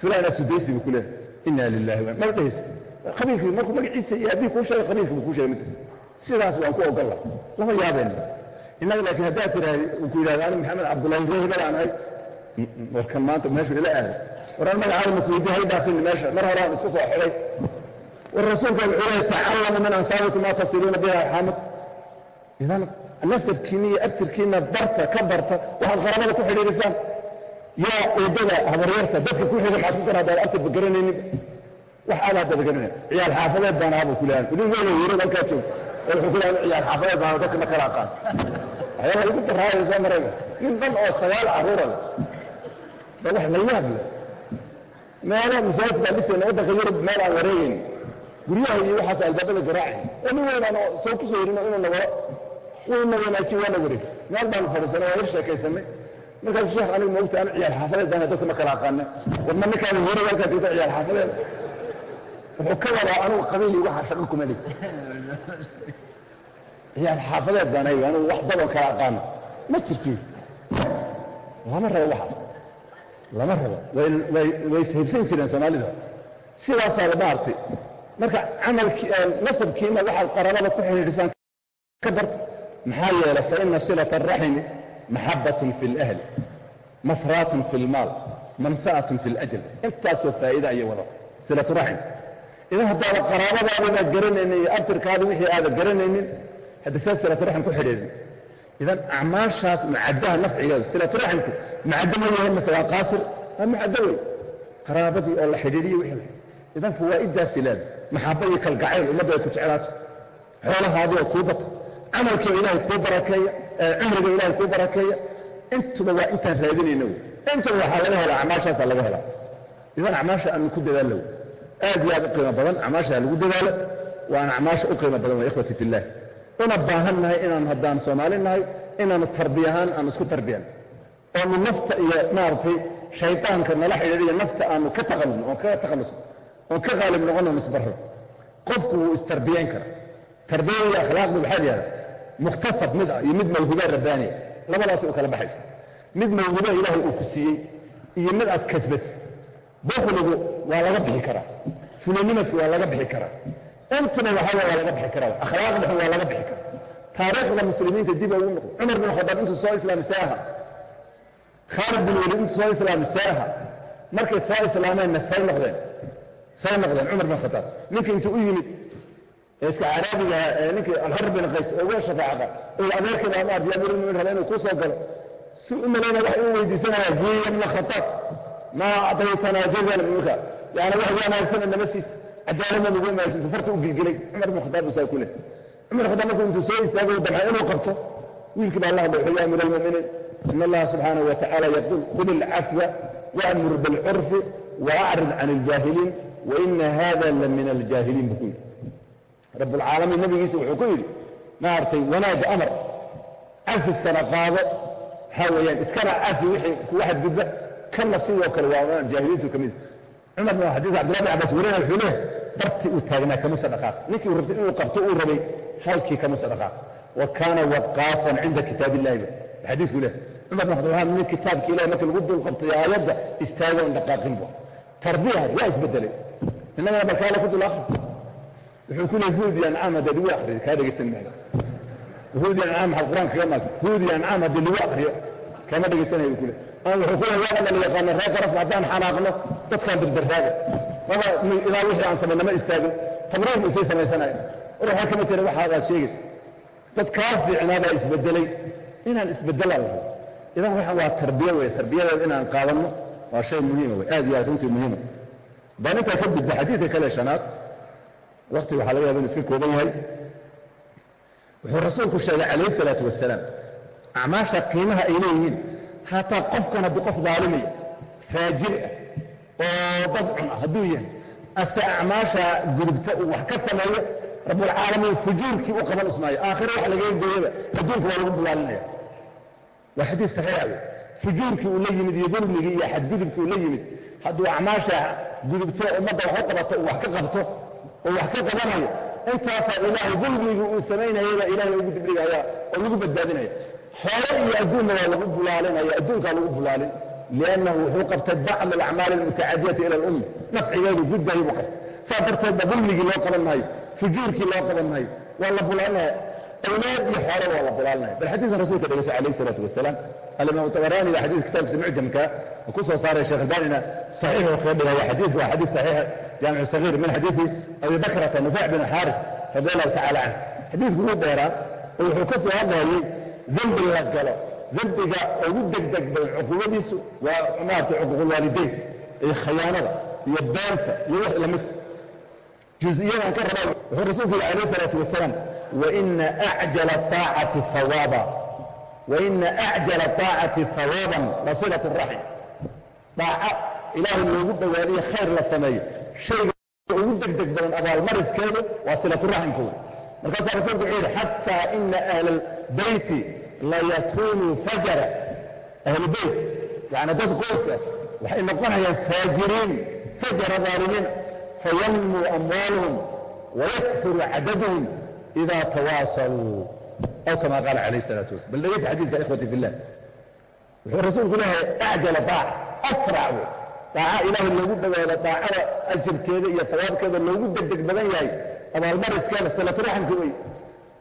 fulana sudaysi buu ku leehay inaa lilahi wa ma dhahaysa qabiilkiisa markuu magaciisa iyo haddii kuu sheegay qabiilka buu kuu sheegay ma jirta sidaas waan ku ogolla lama yaabeen innaga laakiin haddaad tiraahdi uu ku yidhahda ani maxamed cabdullahi ree hebel aan ahay warkan maanta meeshu ila aaday waraan magacaada ma kuweydi hay dhaafin meesha mar hore aan iska soo xidhay. War rasuulka wuxuu leeyahay tacallama min ansaabikum maa tasiluuna biha arxaamad idan nasabkiina iyo abtirkiina barta ka barta waxaad qaramada ku xidhiidhisaan yaa eedada habaryarta dadka ku xiga maxaad ku garaadaad abtirba garanaynin wax aadaad dada garanaya ciyaal xaafadeed baan buu ku nin weyn oo yurada halkaa joog. oo wuxuu ku leeyahay ciyaal xaafadeed baan dadka ma kala aqaan. Waxyaalaha igu daraayo soo marayba nin dhan oo sagaal carruura leh ba wax la yaab leh meelo masaajid baan dhisayna waddanka yurub meel aan wareegayn guryaha iyo waxaas albaabada garaacay. Oo nin weynaan oo soo ku soo yirino inuu nagala wuuna wanaajiye waana wareegtay. Meel baanu fadhiisanay waa yar sheekaysanay markaasu sheekh anigu moogta anu ciyaal xaafadeed baan dadka ma kala aqaana warma ninkaan hore halkaa joogta ciyaal xaafadeed wuxuu ka wadaa anugu qabiil iyo waxa shaqo kuma leh ciyaal xaafadeed baan ahay anigu wax badan kala aqaano ma jirto lama rabo waxaas lama rabo way way way ishaybsan jireen soomaalida sidaasaa la maartay marka camalkii nasabkiina waxaad qarabada ku xidhiidhisaan ka barta maxaa yeelay faina silata araximi maxabatun fi اlahli mafraatun fi اlmaal mansa'atun fi اlajl intaasoo faa'iida ayay wadata silatu raxim idan haddaada qaraabadaadina garanaynin iyo abtirkaadi wixii aada garanaynin hadda saa silatu raxim ku xidhiidhin. Idan acmaashaas macaddaha nafcigeeda silatu raximku macaddo ma yahay mase waa qaasir waa macaddo wey qaraabadii oo la xidhiidhiyo wixii idan fawaa'idaasi leeda maxaba iyo kalgacayl ummadda ay ku jeclaato. Xoolahaadii oo kuu bata camalkiiba ilaahay kuu barakeeya cumriga ilaahay kuu barakeeya. Intuba waa intaan raadinayna wey. Intuba waxaa laga helaa acmaashaasaa laga helaa. Idan acmaasha aanu ku dadaallo wey aad iyo aad u qiimo badan acmaasha lagu dadaalo waana acmaasha u qiimo badan wa ikhwati fi illah una baahan nahay inaanu haddaan soomaali nahay inaanu tarbiyahaan aanu isku tarbiyan oonu nafta iyo maaragtay shaydaanka nala xidhiidhiyo nafta aanu ka taqallubno oon ka takhallusno oon ka qaalib noqono misbarro qofku wuu istarbiyayn karaa. Tarbiyada akhlaaqdu waxaa yihahda muktasab mid ah iyo mid mawhuba rabbaaniya labadaasay u kala baxaysa. Mid mawhuba ilaahay uu ku siiyey iyo mid aad kasbatid bukhligu waa laga bixi karaa. Fulanimadku waa laga bixi karaa intuna waxaa waa laga bixi karaa akhlaaqda xun waa laga bixi karaa. Taariikhda muslimiinta dib ugu noqdo cumar bin khadaab intuu soo islaamisay aha khaalid bin waliid intuu soo islaamisay aha markay soo islaameenna say noqdeen. Say noqdeen cumar bin khadaab. Ninka intuu u yimid iska caraabiga ninkii alxar bin qays oo uga shafaaca oo adeerkii baa maad yaamir min raba inuu ku soo galo si u malayna wax uu weydiisanaya hiya ibn khatab ma ataytana jazal minka yani wax wanaagsan nama siis cadaalad ma nagu maaysan farta u gilgilay cumar bin khataab saa kule cumar khataab markuu intuu soo istaagay damca inuu qabto wiilkii baa allah wuxuu yaa amir almu'miniin in allaha subxaanahu wa tacaala yaqul khud alcafwa waamur bilcurfi waacrid can aljaahiliin waina hada la min aljaahiliin buu ku yidhi rab اlcaalamiin nabigiisa wuxuu ku yidhi maaragtay wanaagga amar cafiskana qaado waxaa weeyaan iskana cafi wixii kuwa xadgudba kana sidoo kale waa jaahiliintu ka mid cumar bin xadiis cabdillah bin cabbaas warina wuxuu leeyahay bartii uu taagnaa kamusa dhaqaaq ninkii rabtay inuu qabto uu rabay halkii kamusa dhaqaaq wa kaana waqaafan cinda kitaab illahi ba xadiisku leh cumar khadaab nin kitaabka ilahi markii lagu dul qabtay aayadda istaago in dhaqaaqin bu tarbiya waa isbedelay. Innagana balkaale ku dul akri wuxuu ku leey huud iyo ancaam haddaad igu akriyo kaa dhegaysan maayo huud iyo ancaam maxaad qur'aanka kaga maagta huud iyo ancaam haddii lagu akriyo kama dhegaysanayo ku le wuxuu ku leey waa la yaqaana reer garas haddaan xanaaqno dadkaan dirdarraaga maba ilaa wixii aan samay nama istaagin tabriir isay samaysanayo ruuxa kama jira waxa aad sheegaysa. Dad kaa fiicnaa baa isbedelay inaan isbedelaa lahay idan waxaan waa tarbiya wey tarbiyadeeda inaan qaadanno waa shay muhiima wey aad iyo aad runtii muhiima. Baan intaa ka gudba xadiidka kale shanaad. Wakti waxaa laga yaba inu iska kooban yahay. Wuxuu rasuulku sheegay calayh isalaatu wasalaam acmaasha qiimaha ay leeyihiin hataa qofkan hadduu qof daalimaya faajir ah oo dad cun ah hadduu yahay ase acmaasha gudubta uu wax ka sameeyo rabbulcaalamiin fujuurkii u qaban ismaayo aakhiro wax lagaga gooyaba adduunka waa lagu bulaalinaya waa xadiis saxiixa wey fujuurkii uu la yimid iyo dulmigii iyo xadgudubkii uu la yimid hadduu acmaasha gudubta ummadda wax u qabata uu wax ka qabto oo wax ka qabanayo intaasaa ilaahay dulmigii uu samaynayaba ilaahay ugu dibdhigaya oo lagu badbaadinaya. Xoolo iyo adduunna waa lagu bulaalinaya adduunkaa lagu bulaalin liannahu wuxuu qabtay bacd alacmaali almutacadiyati ila alumma nafcigeedu gudbayo buu qabtay saa darteed ba dulmigii loo qaban maayo fujuurkii loo qaban maayo waa la bulaalinaya awlaad iyo xoolo waa la bulaalinaya bal xadiisan rasuulka dhegeysa calayhi salaatu wasalaam alimaam tabarani baa xadiis kitaabkiisa mucjamka ku soo saaray sheekh albanina saxiix oo kaga dhigaya xadiisku waa xadiis saxiixa jaamicu sagiir min xadiisi abi bakrata nufaac bin xaaris radi allahu tacala canhu xadiisku wuu dheeraa oo wuxuu ka soo hadlayay dembi la galo dembiga ugu degdeg badan cuquubadiisu waa maarata cuquuqulwaalideyn iyo khayaanada iyo beenta iyo wix lamid juزiyadan ka raba wuxuu rasuulku yihi alayh الsalaatu wasalaam waina acjala طaacati hawaaba waina acjala طaacati hawaaban lasilaة الraxim daaca ilaahay loogu dhowaadiyo khayr la sameeyo shayga ugu degdeg badan abaalmariskeedu waa silaturaximka wey markaasaa rasuulku wuxuu yidhi xataa ina ahla اlbeyti layakunuu fajara ahlu beyt yani dad qoysa waxay noqonayaan faajiriin fajara aalimiin fayanmuu amwaaluhum wayakuru cadadhum ida tawaasaluu aw kama qaala calayh الsalaatu wasalam bal dhegeysta xadiidka ikhwati fi illah wuxuu rasuulku leeyahay acjala daaca asrac wey daaca ilaahay loogu dhowaado daacada ajirkeeda iyo hawaabkeeda loogu degdeg badan yahay abaalmariskeeda silaturaximka wey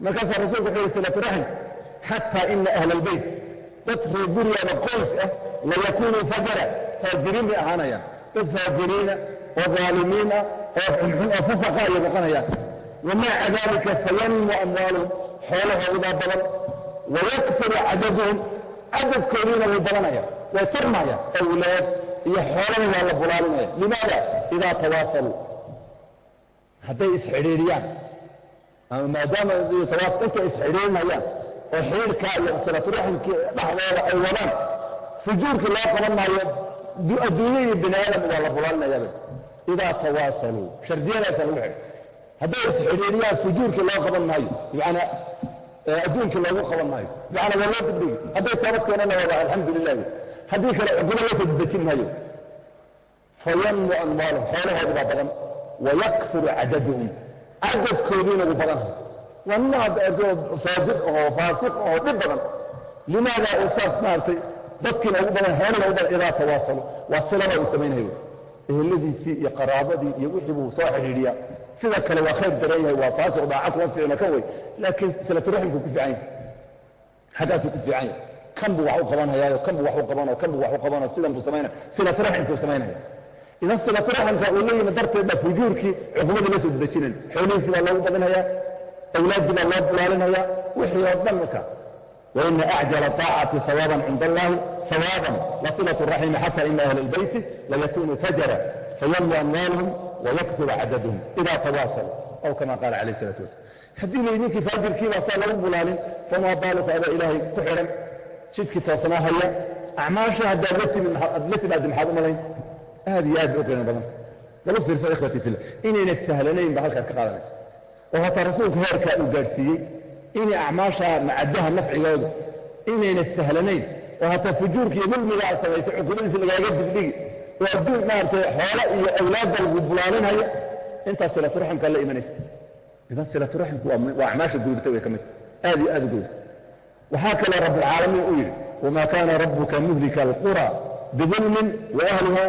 markaasaa rasuulku wuxuu yihi silaturaxim xataa ina ahla dad reer gurigaada qoys ah layakunuu fajara faajiriin bay ahaanayaan dad faajiriina oo aalimiin ah oo xunxun oo fasaqa ayay noqonayaan. Wamaca dalika fayanmu amwaaluhum xoolahoodaa badan. Wayakfiru cadaduhum cadadkoodiina way badanayaan way tirmayaan awlaad iyo xoolada waa la bulaalinaya. Limaada? Idaa tawaasaluu. Hadday isxidhiiriyaan ama maadaama intay isxidhiirinayaan oo xidhiirkaa iyo silaturaximkii dhexdooda ay wadaan. Fujuurkii loo qaban maayo adduunye iyo bini aadam waa la bulaalinayaaba idaa tawaasaluu shardiyadaasa lagu xidhay hadday isxidhiiriyaan fujuurkii loo qaban maayo bimacnaa adduunkii loogu qaban maayo bimacnaa waa loo degdegi. Hadday toobad keenana waaba alxamdu lilah haddii kale cuqubo loo soo dejin maayo. Fayanmu amwaalum xoolahoodi baa badan. Wayakfuru cadaduhum cadadkoodiina wuu badanhay waa nin faajir oo faasiq oo dhib badan. Limaada uu saas maartay dadkiina ugu badan xoolina ugu badan idaa tawaasalu. Waa silada uu samaynayo eheladiisii iyo qaraabadii iyo wixii buu soo xidhiidhiyaa. Sida kale waa khayr daran yahay waa faasiq daaca kuma fiicna kan wey laakiin silaturaximku ku fiican yahay. Xaggaasuu ku fiican yahay. Kan buu wax u qabanhayaayo kan buu wax u qabanoo kan buu wax u qabanoo sidan buu samaynaya silaturaximkuu samaynaya idan silaturaximka uu la yimi darteed baa fujuurkii cuqubadii la soo dedejinayn xoolihiisii baa loogu badinayaa awlaaddii baa loo ilaalinaya wixii oo dhanka waina acjala طaacati aaaba cinda allahi awaaban lasilaة raximi xata ina ahla اlbayti layakunu fajara fayamlu amwaalhum wayaksiru cadadhum ida tawaasaluu aw kama qaala calayh الsalatu wasalam haddii lay ninkii faajirkiibaa saa lagu bulaalin famaa baaluka adaa ilaahay ku xidhan jidkii toosanaa haya acmaasha haddaad la timaadi maxaad u malayn? Aad iyo aad bay u qiimo badan. Lagu fiirsa ikhwatii fillah inayna sahlanayn ba halkaad ka qaadanaysa oo hataa rasuulku heerkaa uu gaadhsiiyey inay acmaasha macadaha nafcigoodu inayna sahlanayn oo hataa fujuurka iyo dulmiga aad samaysay cuqubadiisa lagaaga digdhigi oo adduun maaragtay xoolo iyo awlaadda lagu bulaalinaya intaas silaturaximkaa la imanaysa. Idan silaturaximku waa acmaasha gudubta way ka mid aad iyo aad u waxaa kaloo rabulcaalamiin uu yidhi wamaa kaana rabuka muhlika alqura bidulmin waahluha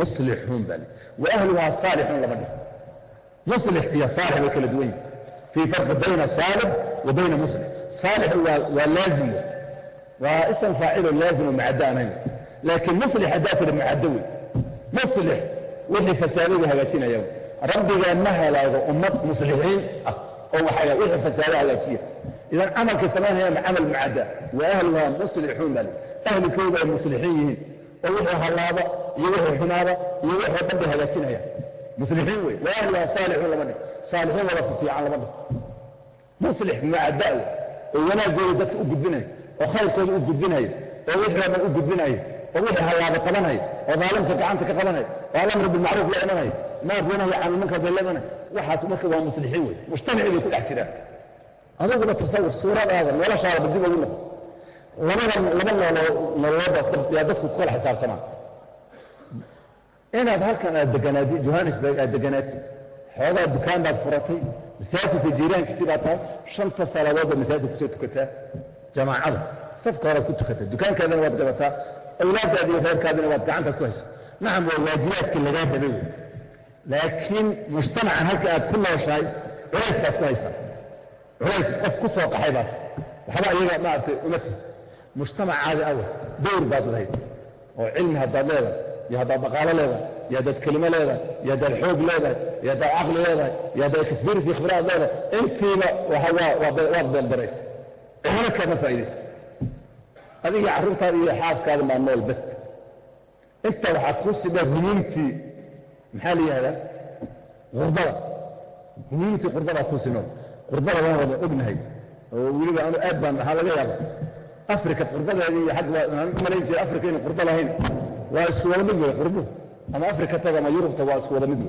muslixuun baa li waahluhaa saalixuun lama dhigo muslix iyo saalix way kala duwan yihiin fii farqi bayna saalix wa bayna muslix saalixu waa laazim waa ism faacilo laazimo macaddo aan hayn laakiin muslix haddaa tiri macaddo wey muslix wixii fasaadadu hagaajinaya rabbigaa ma halaago ummad muslixiin ah oo waxa wixii fasaado hagaajiya idan camalkay samaynayaan camal macadda wa ahluhaa muslixuun baa li ahlukooda ay muslixiin yihiin oo wixii hallaaba iyo wixii xumaada iyo wixii dhan bay hagaajinayaan muslixiin wey wa ahluhaa saalixuun lama dhig saalixiin wada fiican lama dhig muslix macadda wey oo wanaagooda dadka u gudbinayo oo khayrkooda u gudbinayo oo wixii oo dhan u gudbinayo oo wixii hallaaba qabanayo oo daalimka gacanta ka qabanayo oo alamru bilmacruuf la imanayo naaf yanahyi can ilmunkar bay la imanayo waxaas marka waa muslixiin wey mujtamacii bay ku dhex jiraan adiguna tasawur suuradaada noloshaadaba dib ugu noqo labada laba nooloo nololodaas yaa dadku ku kala xisaabtamaan inaad halkan aad deganaatid johannesburg aad deganaatid xoogaa dukaan baad furatay masaajidka jiiraankiisii baad tahay shanta salaadoodba masaajidka ku soo tukataa jamaacada safka horaad ku tukataa dukaankaadina waad gabataa awlaaddaadi iyo reerkaadina waad gacantaad ku haysa nacam waa waajibaadkii lagaa rabay wey laakiin mujtamacan halka aad ku nooshahay culays baad ku haysaa culays qof ku soo qaxay baad waxba iyaga maaragtay uma tid mujtamacaadi awal dowr baad lahayd oo cilmi haddaad leedahay iyo haddaad dhaqaalo leedahay iyo haddaad kelimo leedahay iyo haddaad xoog leedahay iyo haddaad caqli leedahay iyo haddaad experience iyo khibraad leedahay intiiba waad beeldaraysa cidina kama faa'iidayso adiga carruurtaada iyo xaaskaada maa nool bas inta waxaa kuu sidha humuumtii maxaa la yihahdaa qurbada humuumtii qurbadaa kuu sinool qurbada waan wada ognahay oo weliba anu aad baan waxaa laga yaaba africa qurbadeedii iyo xag waan u malayn jiray africa inay qurbo lahayn waa isku wada mid wey qurbuhu. Ama africa taga ama yurubta waa isku wada mid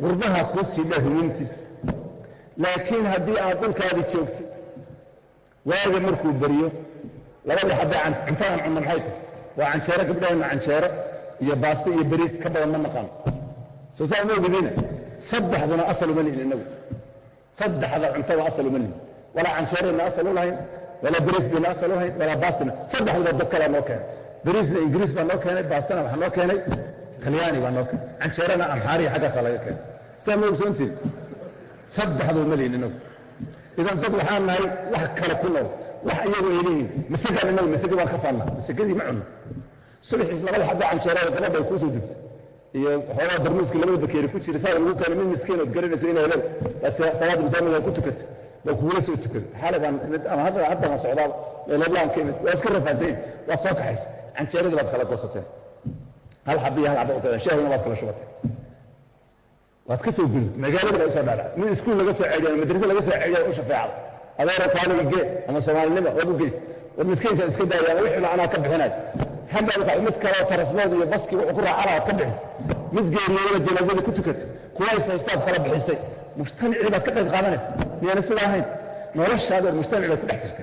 qurbaha kuu sidha humuumtiisa laakiin haddii aad dhulkaadii joogtay waaga markuu beriyo labadii xabee cuntadan cunna maxay tahay waa canjeero gabdhaheenna canjeero iyo baasto iyo beriis ka badan ma naqaan soo saa uma ogediina saddexduna asal uma lihin inagu. Saddexda cuntada asal uma lihin. Walaa canjeerayna asal u lahayn walaa beriis bayna asal u lahayn walaa baastina. Saddexduba dad kalea noo keenay beriisna ingiriis baa noo keenay baastana waxaa noo keenay talyaani baa noo keenay. Canjeerana amxaariya xaggaasaa laga keenay. Saa ma ogsoontiin saddexdu ma lihin inagu idan dad waxaan nahay wax kale ku nool wax iyagu ay leeyihiin masagaan inagu masage waan ka faannaa masagadii ma cunno. Subaxiis labada xabba canjeerada gabadha kuusoo dugto iyo xoogaa darmuuska labada bakeeri ku jira saa lagu keena mid miskiin ood garanayso inay helo salaada masaamida ku tukato baa kuula soo tukada imid ama hadda ma socdaaba meeloblaan ka imid. Waa iska rafaadsayin waad soo kaxaysa canjeeradii baad kala goosateen hal xabba iyo hal xabba u kadaan shaahina waad kala shubateen waad ka soo gudubta magaalada baa u soo dhaadhac mid iskuul laga soo ama madrase laga soo ceediya u shafeecda adeero kaaliga gee ama soomaalinima waad u geys war miskiinkan iska daaya ama wixii anaa ka bixinayo haddaad waxa mid kaleo tarasmood iyo baskii wuxuu ku raacana aad ka bixisay. Mid geeriyooda janaazada ku tukatay. Kuwa is haystaad kala bixisay. Mujtamacii baad ka qayb qaadanaysa miyaana sidaa ahayn. Noloshaada mujtamaci baad ku dhex jirta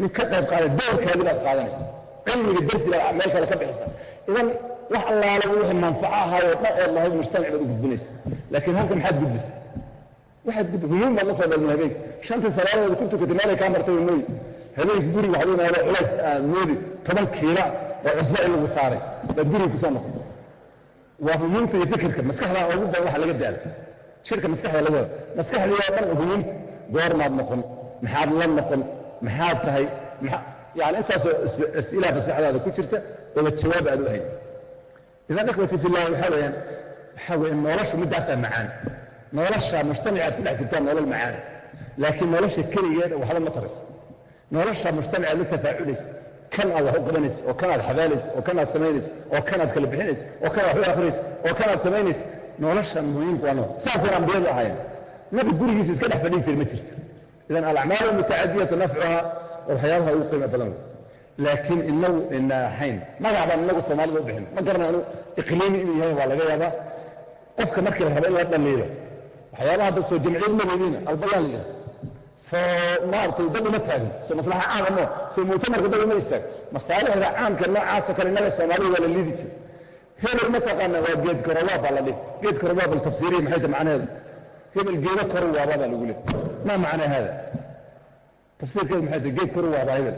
nin ka qayb qaaday doorkaadii baad qaadanaysa cilmiga darsi baad meel kale ka bixisa. Idan wax allaala wixii manfaco ahaayoo dhan eed lahayd mujtamaci baad u gudbinaysa. Laakiin halka maxaad gudbisay? Waxaad gudbi humuum baad la soo dhalmin habeenka shantii salaadood ku tukatay meelay kaa martay mooyi habeenka guriga waxaad imaado culays aad moodi toban kiila oo cusbo in lagu saaray. Baad guriga ku soo noqon. Waa humuumta iyo fikirka maskaxdaa ugu badan waxa laga daala shirka maskaxda laga wada. Maskaxdii oo dhan humuumta goormaad noqon. Maxaad la noqon. Maxaad tahay yani intaasoo as'ilaa maskaxdaada ku jirta ooda jawaab aad u hayn idan ikhwati fillah waxaa weeyaan waxaa weeye noloshu middaasaa macaan nolosha mujtamaci aad ku dhex jirtaan nolol macaana laakiin nolosha keligeeda waxba ma tarayso nolosha mujtamaci aad la tafaaculaysa kan aad wax u qabanaysa oo kan aad xabaalaysa oo kan aad samaynaysa oo kan aad kala bixinaysa oo kan aad wax u akhriyaysa oo kan aad samaynaysa noloshan muhiimku waa nool saasay ambiyadu ahaayeen nabi gurigiisa iska dhex fadhiin jiri ma jirto idan alacmaalu mutacadiyatu nafcuha waxyaabaha ugu qiimo badan. Laakiin inagu ina ahayn magac baan inagu soomaalida u bixin. Ma garanay anu iqliimi inuu yahay waa laga yaabaa. Qofka markii la rabo in la dhaliilo waxyaabaha hadda soo jamciyad madeediina albayaan la yidhaha soo maaragtay dad uma taagin soo maslaxa caama moo soo muctamarka dad uma istaag. Masaalixda caamka noocaasoo kale innaga soomaalida waa la liidi jira hebel mataqaana waa geed korowaa baa la dhihi geed korowaa bal tafsiiriya maxay ta macnaheedu? Hebel geedo korowaaba baa lagu leehay ma macna hada tafsiirkeedu maxay geed korowaaba hebel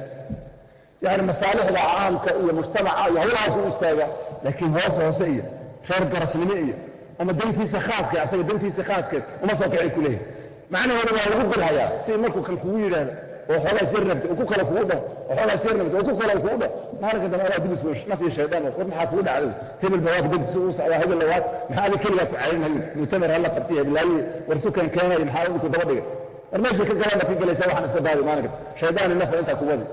yani masaalixda caamka iyo mujtamaca iyo hawlahaas u istaaga laakiin hoose hoose iyo reer garasnimo iyo ama dantiisa khaaska asaga dantiisa khaaskeed uma soo kicay ku leeyahay. Macnaheedu waa lagu dirhayaa si markuu kan kugu yidhaahdo oo xoogaa sir rabta oo ku kale kugu dhaho oo xoogaa sir rabta oo ku kale kugu dhaho maalinka dambe adaa dibis naf iyo shaydaan war maxaa kugu dhacday? Hebel baa waaka dantiisa uu socdaa hebel lawaad maxaa adig keligaa ku cayrinhayo mu'tamar hala qabtay heblaayi war sukan keenay maxaa idinku daba dhigay war meesha ka galaan baad ka gelaysaa waxaan iska daadi maalinka shaydaani nafa intaa ku wadi.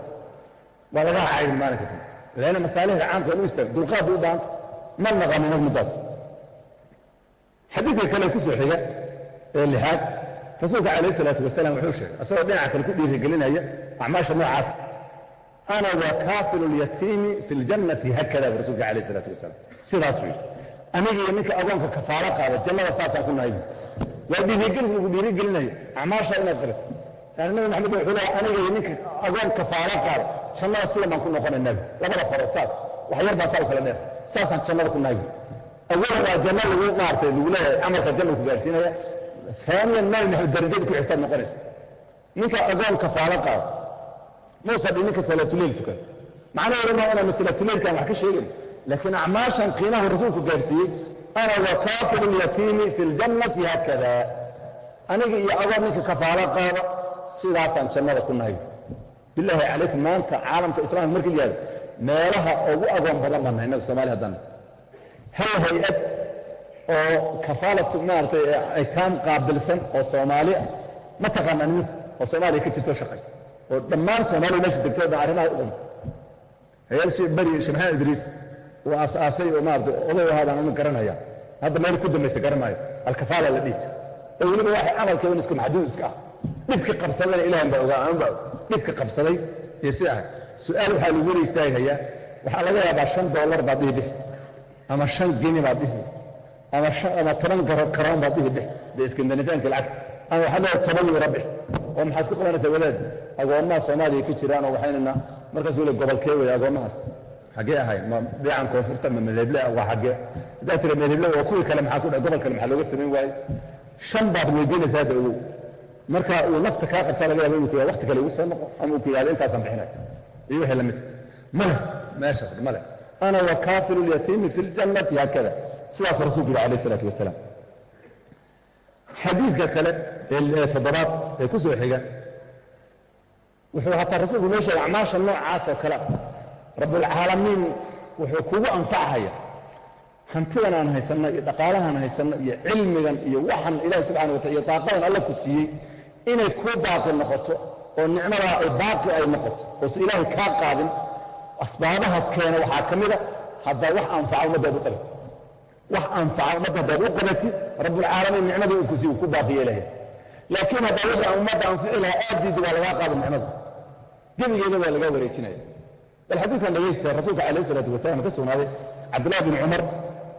Waa lagaa cayrin maalinka dambe ilaana masaalixda caamka u istaag dulqaad u baahan. Ma naqanin nag middaas xadiidka kale ku soo xiga ee lixaad rasuulka calayh isalaatu wasalaam wuxuu sheegay asagoo dhinaca kale ku dhiirigelinaya acmaasha noocaas ana wa kaafilu lyatiimi fi ljannati hakada bu rasuulka calayh isalaatu wasalaam. Sidaasuu yidhi. Aniga iyo ninka agoonka kafaalo qaada jannada saasaan ku nahay waa dhiirigelis lagu dhiirigelinayo acmaasha inaad qirato yani nabi maxamed wuxuu leeya aniga iyo ninka agoon kafaalo qaada jannada sidan baan ku noqonaynabi labada faro saas. Wax yar baa saa u kala dheer. Saasaan jannada ku naagi awal waa janna lagu maartay lagu leeyahay camalka janna ku gaarsiinaya. Aaniyan nabi maxamed darajada ku xigtaad noqonaysa ninka agoon kafaalo qaada muusa dhi ninka salaatuleil tukada macnaheedu ma inaynu salaatuleilkan wax ka sheegayn laakiin acmaashan qiimaha rasuulku gaarsiiyey ana wakaafilu lyatiimi fi ljannati haakada aniga iyo agoon ninka kafaalo qaada sidaasaan jannada ku nahay bilaahi calaykum maanta caalamka islaamka markii la yihahdo meelaha ugu agoon badan baan nahay innaga soomaali haddana hal hay'ad oo kafaalatu maaragtay aytaam qaabilsan oo soomaali ah ma taqaanaa nidinku oo soomaaliya ka jirto shaqaysa oo dhammaan soomaaliya meesha degto dhan arrimaha u qunta hay'ad beri shimxaan idriis uu aas-aasay oo maarata oday ahaadaan anu garanaya. Hadda meel ku dambaysa garan maayo alkafaala la dhihi jira oo weliba waxay camalkeedan iska maxduud iska ah. Dhibkii qabsadayna ilahan baa ogaa aan baa dhibka qabsaday iyo si ah. Su'aal waxaa lagu wada istaagayaa waxaa laga yaabaa shan dollar baad dhihi bix ama shan geni baad dhihi. Ama ama toban karoon baad dhihi bix dee iskandanifaanka lacag. Ama waxaad leedahay toban euro bix oo maxaad ku qabanaysaa wadaad? Agoomaha soomaaliya ka jiraan oo waxaynana markaas weli gobolkee wey agoomahaas xaggee ahay ma dhiican koonfurta ma meeleble waa xaggee. Haddaad tira meeleble waa kuwii kale maxaa ku dhahay gobol kale maxaa looga samayn waaye? Shan baad weydiinaysaa hadda ogow marka uu nafta kaa qabtaa laga yaaba inuu ku waqti kale igu soo noqo ama uu ku yihahdo intaasaan bixinay. Iyo wixii lamidka male meeshaas male ana wakaafilu lyatiimi fi ljannati haakada sidaas rasuulku yihi alayh isalaatu wasalaam. Xadiidka kale ee toddobaad ee ku soo xiga wuxuu hataa rasuulku noo sheegay acmaasha noocaas oo kale rabbulcaalamiin wuxuu kugu anfachaya hantidan aan haysanno iyo dhaqaalahaan haysanno iyo cilmigan iyo waxan ilahi subxana watala iyo daaqadan alla ku siiyey inay kuu baaqi noqoto oo nicmadaa ay baaqi ay noqoto oosa ilaahay kaa qaadin asbaabaha keena waxaa ka mida haddaa wax anfaca ummaddaad u qabati. Wax anfaca ummadda haddaad u qabati. Rabbulcaalamiin nicmadii uu ku ku baaqi yeelaya. Laakiin haddaa wixii ummadda anfici lahaa aaddiida waa lagaa qaada nicmada gebigeeda waa lagaa wareejinaya bal xadiidkan dhegaysta rasuulka calayh isalaatu wasalaam ka sugnaaday cabdullahi bin cumar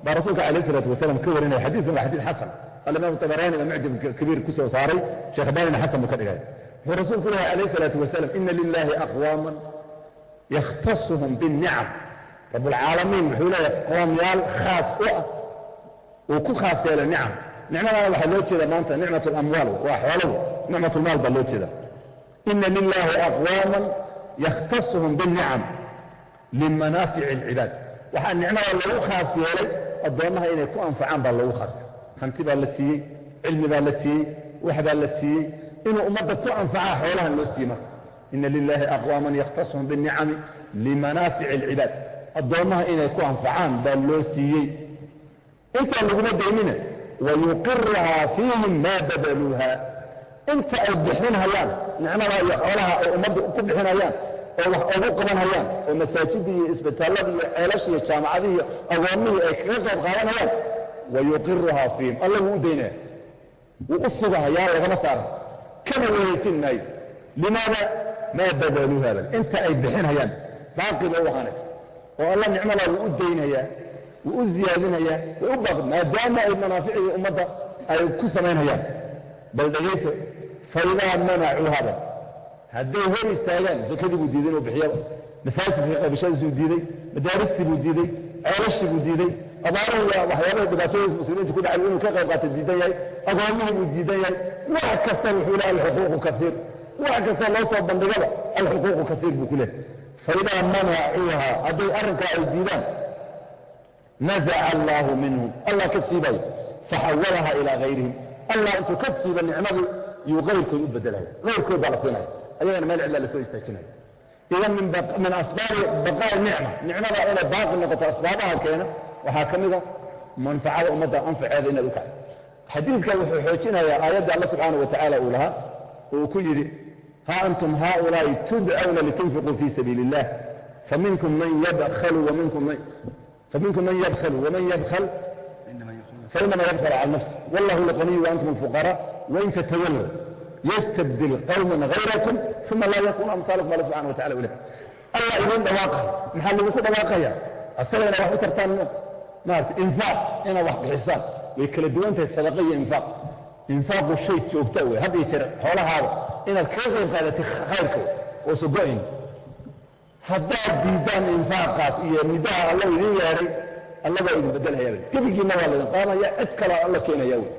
baa rasuulka calayh isalaatu wasalaam ka warinaya xadiidkan waa xadiid xasan. Alimaam tabaraani baa mucjam kabiir ku soo saaray sheekh baanina xasan buu ka dhigay. Wuxuu rasuulku lehay calayh isalaatu wasalaam ina lilahi aqwaaman yakhtasuhum biاnnicam rabbulcaalamiin wuxuu leeyahay qoomyaal khaas u ah uu ku khaas yeela nicam nicmadana waxaa loo jeeda maanta nicmat alamwaal waa xoolow nicmat lmaal baa loo jeeda ina lilahi aqwaaman yakhtasuhum biاnnicam limanaafici اlcibaad waxaa nicmada lagu khaas yeelay addoommaha inay ku anfacaan baa loogu khaas yeelay hanti baa la siiyey cilmi baa la siiyey wax baa la siiyey inuu ummadda ku anfacaa xoolahan loo siiyey marka ina lilahi aqwaaman yakhtasuhum biاnnicami limanaafici اlcibaad addoommaha inay ku anfacaan baa loo siiyey intaan laguma daynina wayuqiruhaa fiihim maa badaluuha inta ay bixinhayaan nicmada iyo xoolaha ay ummadda ku bixinayaan oo wax ugu qabanhayaan oo masaajidii iyo isbitaalladii iyo ceelashii iyo jaamacadihii agoomihii ay kaga qayb qaadanayaan wayuqiruhaa fiihim. Alla wuu u daynaya wuu u sugahayaa lagama saara kana wareejin maayo limaada? Maa badaluuha bal inta ay bixinhayaan baaqi bay u ahaanaysa oo alla nicmadaa wuu u daynayaa wuu u ziyaadinayaa way u baaqi. Maadaama ay manaaficdii ummadda ay ku samaynhayaan bal dhegayso faidaa manacuuhaba hadday hor istaagaan sakadii buu diiday inuu bixiyaba masaajidka qabashadiisuu diiday madaaristii buu diiday ceelashii buu diiday abaaraha iyo waxyaabaha dhibaatooyinka muslimiinta ku dhacay inuu ka qayb qaata diidan yahay agoomihii buu diidan yahay. Wax kasta wuxuu lehay alxuquuqu kaiir wax kasta loo soo bandhigaba alxuquuqu kaiir buu ku lehay faidaa manacuuha hadday arrinkaa ay diidaan nazaca allaahu minhum. Allah ka siibayo faxawalaha ilaa hayrihim allah intuu ka siiba nicmadii yuu kayrkood u bedelaya kayrkood baa la siinaya ayagana meel cidla la soo istaajinayo idan min asbaabi baqaa'i nicma. Nicmada inay baaqi noqoto asbaabaha keena waxaa ka mida manfacada ummadda anfaceeda inaad u kacdo. Xadiidka wuxuu xoojinayaa aayadda alla subxaana wa tacaala uu lahaa uu ku yidhi haa antum haaulaa'i tudcawna litunfiquu fii sabiili اllah faminkum man yabkhalu waman yabkhal? Fainama yabkhal cala nafsi. Wallahu lqaniyu waantum alfuqaraa. Wain tatawallow ystabdil qawma hayrakum uma laa yakuun amhaalakum alla subxana watacala u leh allah idiin dhawaaqayo maxaa laydinku dhawaaqaya asagayna wax u tartaan maarata infaaq inaad wax bixisaan way kala duwan tahay sadaqa iyo infaaq infaaqu shay joogtaa wey had iyo jeer xoolahaada inaad kaga qayb qaadatay khayrka oosa go'ayn haddaad diiddaan infaaqaas iyo nidaha alla idiin yeedhay allabaa idin beddelhaya wey gebigiinna waa laydin qaadanaya cid kalaa alla keenaya wey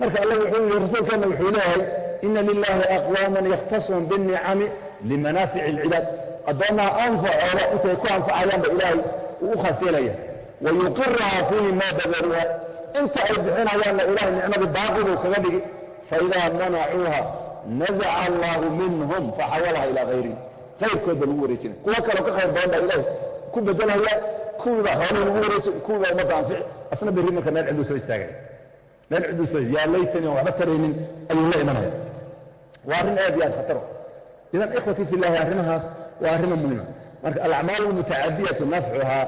marka alla wuxuu yidhi rasuulkeenna wuxuu leeyahay ina lilaahi aqwaaman yakhtasuhum biاnicami limanaafici اlcibaad addoommaha anfacooda intay ku anfacayaanba ilaahay uu u khaas yeelaya wayuqiraha fiihi maa badaluha inta ay bixinayaanna ilaahay nicmadii baaqibuu kaga dhigi faidaa manacuuha nazaca allahu minhum faxawalaha ilaa hayrihi kayrkood baa lagu wareejinaya kuwo kaloo ka khayr badan baa ilaah ku bedelhaya kuwiibaa xoolihii lagu wareejin kuwiibaa ummadda anfici asna berri marka meel ciduu soo istaagaya meel ciduu soo yaa laytani aan waxba taraynin ayuu la imanaya waa arrin aad iyo aad khataro. Idan ikhwatii fi llahi arrimahaas waa arrimo muhima marka alacmaal almutacadiyatu nafcuhaa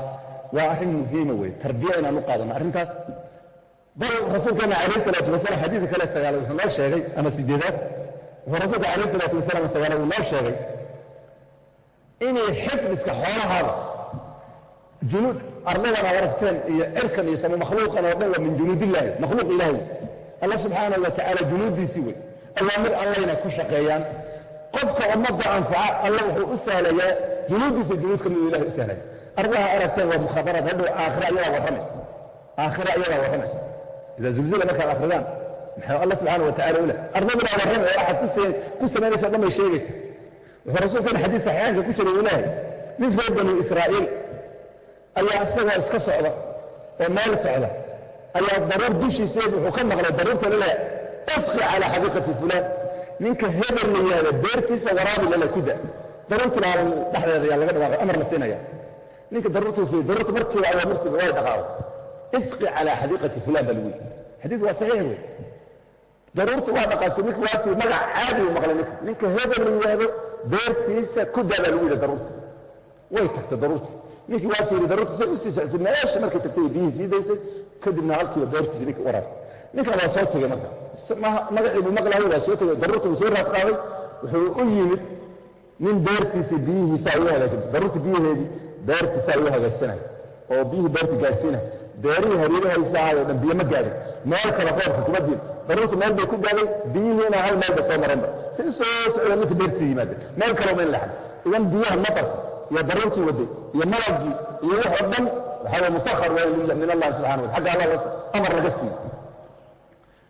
waa arrin muhiima wey tarbiya inaan u qaadano arrintaas. Bal rasuulkeena calayh salaatu wasalaam xadiidka kale sagaalaad wuxuu noo sheegay ama sideedaad wuxuu rasuulka calayh salaatu wasalaam sagaalaad uu noo sheegay inay xifdiska xoolahaada junuud arladan aad aragteen iyo cirkan iyo sama makhluuqan oo dhan waa min junuudillaahi makhluuq ilaahi. Allah subxaanahu wa tacaala junuuddiisii wey awaamir allayna ku shaqeeyaan. Qofka ummadda anfaca alla wuxuu u sahlayaa junuuddiisa junuud ka miduu ilahay u sahlaya. Ardaha aragteen waa mukhaabaraad hadhow aakhira ayadaa warramaysa aakhira ayadaa warramaysa idaa zulzila markaad akridaan maxay allah subxaana wa tacala u leh ardaduna warramay oo axad ku samaynaysa dhan bay sheegaysa. Wuxuu rasuulkeena xadiis saxiixaanka ku jiray uu leehay nin reer banu israa'iil ayaa isagoo iska socda oo meel socda ayaa daruur dushiiseed wuxuu ka maqlay daruurta laleehay ifqi calaa xadiiqati fulaan ninka hebel la yihahda beertiisa waraabi lale ku da daruurti laalan dhexdeeda ayaa laga dhawaaqay amar la siinaya ninka daruurtuu fiiy daruurta markiiba ayaa markiiba way dhaqaaqay isqi calaa xadiiqati fulaan baa lagu yidhi xadiis waa saxiix wey daruurta waa dhaqaaqsay ninka waa fiiy magac caadi uu maqlay ninka ninka hebel la yihahdo beertiisa ku daa baa lagu yidhi daruurta way tagtay daruurta ninkii waa fiiri daruurta say u sii socotay meesha markay tagtay biyihii sii daysay kadibna halkiiba beertiisa ninka waraabay ninkan waa soo tegey marka magacii buu maqlaayay waa soo tegey daruurta buu soo raad qaaday wuxuu u yimid nin beertiisa biyihiisaa ugu hagaajin daruurta biyaheedii beertiisaa ugu hagaajsanaya oo biyihii beerta gaadhsiinaya beerihii hareerahaysa ahaayoo dhan biyo ma gaadhin. Meel kale roobka kuma diin daruurta meel bay ku gaadhay biyihiina hal meel bay soo mareenba si soo socdeen ninka beertiisa yimaadeen. Meel kaloo meel leexan. Idan biyaha matarka iyo daruurtii waday iyo malagii iyo wax oo dhan waxaa way musakhar waa min allahi subxana wa xagga allah amar laga siiyo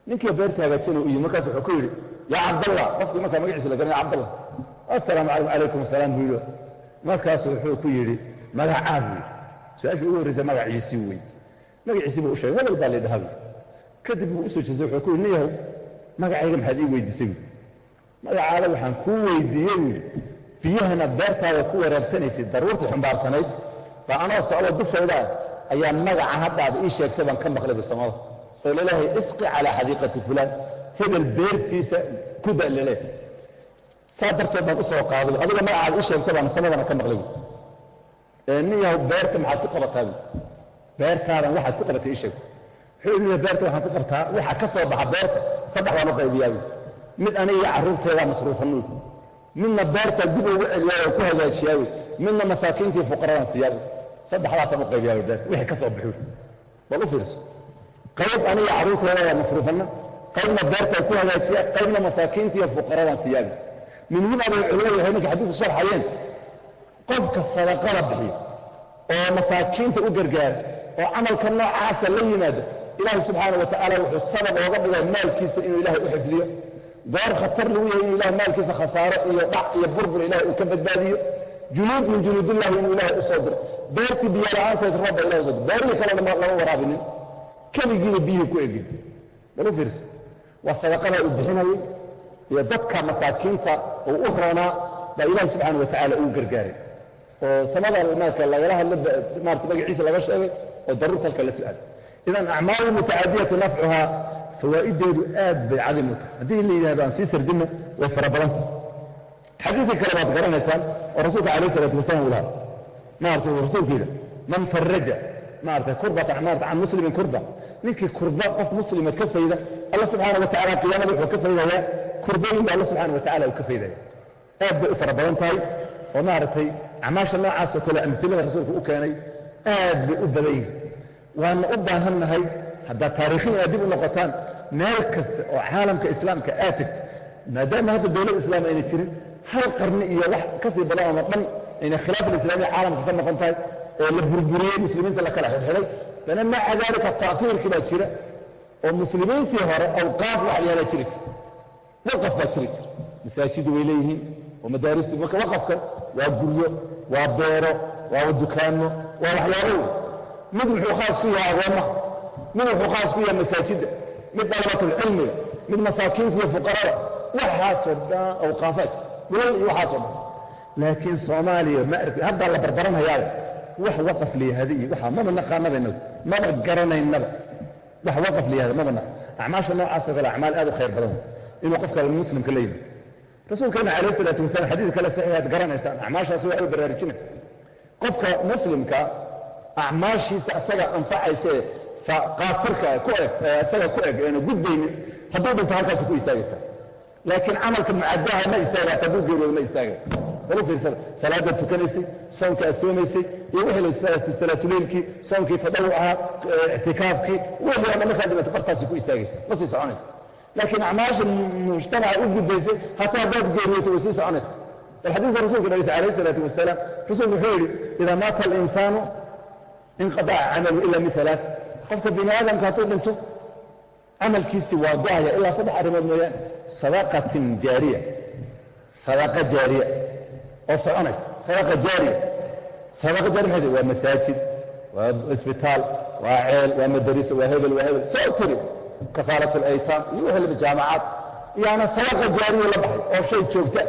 ninkii beerta hagaajina u yimi markaas wuxuu ku yidhi yaa cabdallah qofkii markaa magaciisa la garanaya cabdallah assalaamu calaykum calaykum asalaam buu yidhi. Markaasu wuxuu ku yidhi magacaa buu yidhi. Su'aashii ugu horreysa magaciisii weyd magaciisii buu u sheegay hebel baa la yidhaha buu kadib buu u soo jeestay wuxuu ku yidhi nin magacayga maxaad ii weydiisay buu magacaada waxaan kuu weydiiyey buu yidhi. Biyahana beertaada ku waraabsanaysay daruurtii xumbaarsanayd baa anoo socdo dushayda ayaa magaca haddaada ii sheegtay baan ka maqlay bisamada oo la leeyahay isqi calaa xadiiqati fulaan hebel beertiisa ku da la leeyahay saa darteed baan u soo qaaday adiga magacaad ii sheegtay baan samadana ka maqlay. Nin yahow beerta maxaad ku qabataa bu beertaadan waxaad ku qabatay ii sheeg. Wuxuu yidhi beerta waxaan ku qabtaa waxa ka soo baxa beerta saddex baan u qaybiyaabu mid aniga iyo carruurteedaa masruufanuy midna beerta dib ugu celiyaa oo ku hagaajiyaabu midna masaakiintii fuqaradan siiyaabu saddexdaasaan u qaybiyaabu beerta wixii ka soo baxuu. Bal u fiirso qayb aniga carruurteedaa masruufanna qaybna beertaan ku hagaajiya qaybna masaakiintiiyo fuqaradan siyaabi min huna bay culimadu yahay markay xadiiska sharxayeen qofka sadaqada bixiya oo masaakiinta u gargaara oo camalka noocaasa la yimaada ilaahay subxaana wa tacaala wuxuu sabab ooga dhigay maalkiisa inuu ilaahay u xifdiyo. Goor khatar lagu yahay inuu ilahay maalkiisa khasaaro iyo dhac iyo burbur ilahay uu ka badbaadiyo. Junuud min junuudillahi inuu ilaahay u diro. Beertii biyo la'aanteed roobba ilahay u soo diro. Beerihii kalena lama waraabinin keligiina biyihii ku egin bal u fiirso waa sadaqada uu bixinayay iyo dadka masaakiinta uu u roonaa baa ilaahi subxaana wa tacaala uu gargaaray. Oo samada marka lagala hadlo maarata magaciisa laga sheegay oo daruurta halka la su'aal idan acmaalu mutacadiyatu nafcuhaa fawaa'ideedu aad bay cadim u tahay. Haddii la yidhahdo aan sii sardinna way fara badanta xadiidka kale baad garanaysaan oo rasuulka calayh isalaatu wasalaam uu lahaa. Maarata uu rasuulku yidhi man faraja maarata kurbatan maarata can muslimin kurba ninkii kurba qof muslima ka fayda alla subxaana wa tacala qiyaamada wuxuu ka faydayaa kurbooyin baa alla subxaana wa tacala uu ka faydaya aad bay u fara badan tahay oo maaragtay acmaasha noocaas oo kale amilada rasuulku u keenay aad bay u badan yihiin waana u baahannahay haddaad taariikhiin aad dib u noqotaan meel kasta oo caalamka islaamka aad tegta maadaama hadda dowlad islaam ayna jirin hal qarni iyo wax ka sii badan oo dhan ayna khilaaf alislaamiya caalamka ka noqon tahay oo la burburiyey muslimiinta la kala xirxiday dana maca daalika taafiirkii baa jira oo muslimiintii hore awqaaf wax yaalaa jiri jir waqaf baa jiri jir masaajidu way leeyihiin oo madaaristu marka waqafka waa guryo waa beero waa dukaamo waa waxyaabo mid wuxuu khaas ku yahay agoomaha mid wuxuu khaas ku yahay masaajidda mid dalabatulcilmiga mid masaakiinta iyo fuqarada waxaasoo dhan awqaafaad dhulal iyo waxaasoo dhan laakiin soomaaliya ma arki haddaa la barbaranhayaaba wax waqaf layihahda iyo waxaa maba naqaanaba inagu maba garanaynaba. Wax waqaf layihahda maba naq acmaasha noocaasoo kale acmaal aad u khayr badan inuu qofka muslimka la yimi rasuulkeena calayh salaatu wasalaam xadiid kale saxiixaad garanaysaan acmaashaasi waa u baraarujina qofka muslimka acmaashiisa asaga anfacayse qaasirka ku eg isaga ku eg eena gudbaynin hadduu dhinto halkaasi ku istaagaysa. Laakiin camalka mucadaha ma istaaga hadduu geeriyoodo ma istaaga walu fiirsada salaadaad tukanaysay soonka aad soomaysay iyo wixii la salaatuleylkii soonkii tadawuc ahaa ictikaafkii wixii oo dhan markaad dhimato bartaasi ku istaagaysa ma sii soconaysa. Laakiin acmaasha mujtamaca u gudbaysay hataa haddaad geeriyooto way sii soconaysa. Bal xadiiska rasulka nabi alayh salaatu wasalaam rasuulku wuxuu yidhi idaa maata alinsaanu inqadaca camalu ila min alaa qofka bini aadamka hadduu dhinto camalkiisi waa go'aya ilaa saddex arrimood mooyaane. Sadaqatin jaariya. Sadaqa jaariya oo soconaysa. Sadaqa jaariya. Sadaqa jaariya maxay waa masaajid waa isbitaal waa ceel waa madariso waa hebel waa hebel. Soo tiri. Kafaarat alaytaam iyo wixii jaamacaad. Yaana sadaqa jaariya la baxay oo shay joogta.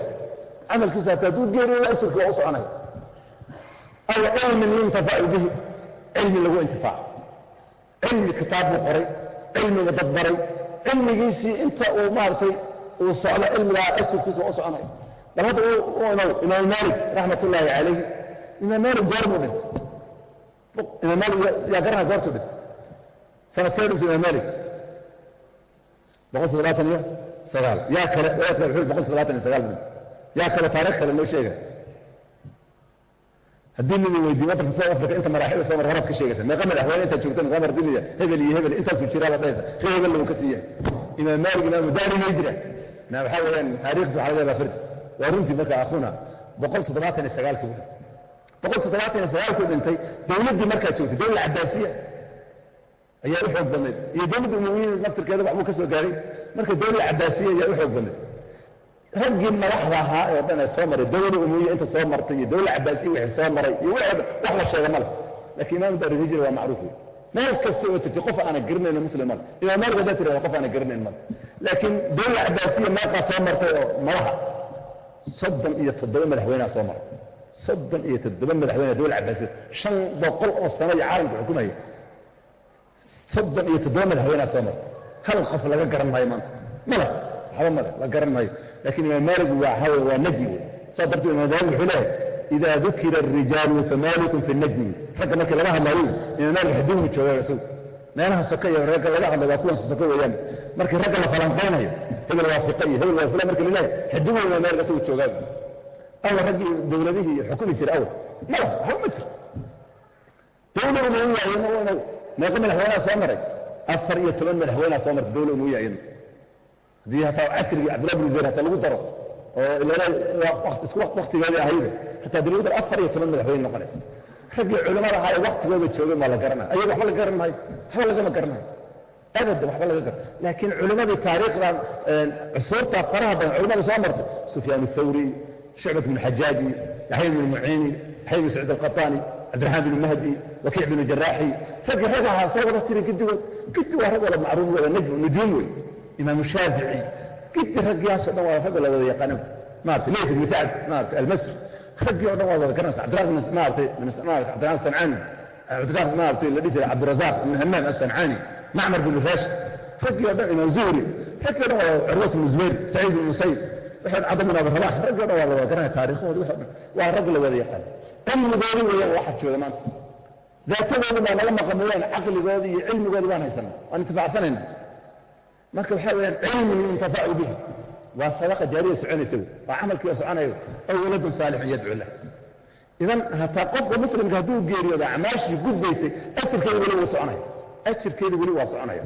Camalkiisa hataa hadduu geeriyoodo ajirka waa u soconaya. Aw cilmin yuntafacu bihi. Cilmi lagu intifaaco cilmi kitaab buu qoray. Cilmiga dad baray cilmigiisii inta uu maaragtay uu socdo cilmigaa ajirkiisa waa u soconaya bal hadda imaam maalik raxmat ullaahi calayhi imaam maalik goormuu dhintay. Imaam maalik yaa garanaya goortuu dhintay. Sanadkee dhintay imaam maalik boqol toddobaatan iyo sagaal. Yaa kale wadaadka wuxuu boqol toddobaatan iyo sagaal dhintay. Yaa kale taarikh kale noo sheega haddii nidi weydiiyo waddanka south africa inta maraaxil soo mar horaad ka sheegaysa. Meeqa madaxweyne intaad joogtan soo mardinaya hebel iyo hebel intaasuu jiraaba dhahaysa ree hebel lagu ka siiya imaam maalik imaamu daari may jira. Waxaa weeyaan taariikhda waxaa laga yaabaa fardi waa runtii marka akhuna buu dhintay. Dowladdii markaad joogtay dowla cabaasiya ayaa u xoog badnayd. Iyo dowladda umuwiyiin naftirkeeda waxbuu ka soo gaaray. Marka dowla cabaasiya ayaa u xoog badnayd. Raggii madaxda ahaa ee dhan ee soo maray dowladda umuwiya inta soo martay iyo dowla cabaasiya wixii soo maray iyo wixii wax la sheega male laakiin imaam daar hijri waa macruuf wey meel kasta oo tagtay qof aana garanayn muslim male imaam maalik haddaad tirahda qof aana garanayn male laakiin dowla cabaasiya meeqaa soo martay oo madaxa soddon iyo toddoba madaxweynea soo mara soddon iyo toddoba madaxweynea dowla cabaasiya shan boqol oo sano iyo caalamka xukumaya soddon iyo toddoba madaxweynea soo marta hal qof laga garan maayo maanta? Male waxba male la garan maayo. Laakiin imaam maalig waa hawe waa najmi wey saa darteed imaam maalig wuxuu leeyahay idaa dukira alrijaalu famalikum fi najmi ragga markii laga hadlaayo imaam maalig xadigu joogaa isagu meelaha soka iyo ragga laga hadlay waa kuwan soko weeyaan. Markii ragga la falanqaynayo hebel waa fiqa iyo hebel waa fula marka lilahay xadigu imaam maalik isagu joogaa. Awa raggii dowladihii xukumi jiray awal mala waxba ma jirto. Dowla umuwiya iyadna meeqa madaxweynea soo maray. Afar iyo toban madaxweynea soo martay dowla umuwiya iyadna haddii hataa casrigii cabdillah bin zayd hataa lagu daro oo isku waktigeedii ahayda hataa daro afar iyo toban madaxweyne noqonaysa raggii culimmada ahaa ee waktigooda joogeen waa la garanaya ayaga waxba la garan maayo waxba lagama garanayo abadan waxba laga garan laakiin culimmadii taariikhdan cusuurta faraha badan culimmada soo martay. Sufyaan thawri shucbat bn xajaaji yaxya bn muciini yaxya bn saciid alqataani cabdiraxmaan bn mahdi wakiic bn jaraaxi raggii rag ahaa soo wada tiri gidigood gidi waa rag wada macruuf wada najm nujuum wey imaamu shaafici. Gidi raggiyaasoo dhan waa rag la wada yaqaano. Maarata leyt ibn sacd maarata almasri raggii o dhan waa wada garanaysa. Cabdiraaq maarata cabdiraaq maarata la dhihi jiray cabdirazaaq ibn hamaam asancaani macmar bin rashid. Raggii o dhan imaam zuhri. Raggii o dhan waa curwat ibn zubayr saciid ibn musayib waxaad cadam bin abi rabax raggii o dhan waa la wada garanaya taariikhoodi waxo dhan waa rag la wada yaqaan. Cilmigoodi weeyaan waxa jooga maanta. Daatadoodi baa naga maqan mooyaan caqligoodi iyo cilmigoodi baan haysanaa. Waan intifacsanayna marka waxaa weyaan cilmin yuntafacu bihi waa sadaqa jaariya soconaysa waa camalkiioo soconayo oo waladun saalixun yadcu lah. Idan hataa qofka muslimka hadduu geeriyoodo acmaashii gudbaysay ajirkeeda weli wuu soconaya. Ajirkeeda weli waa soconaya.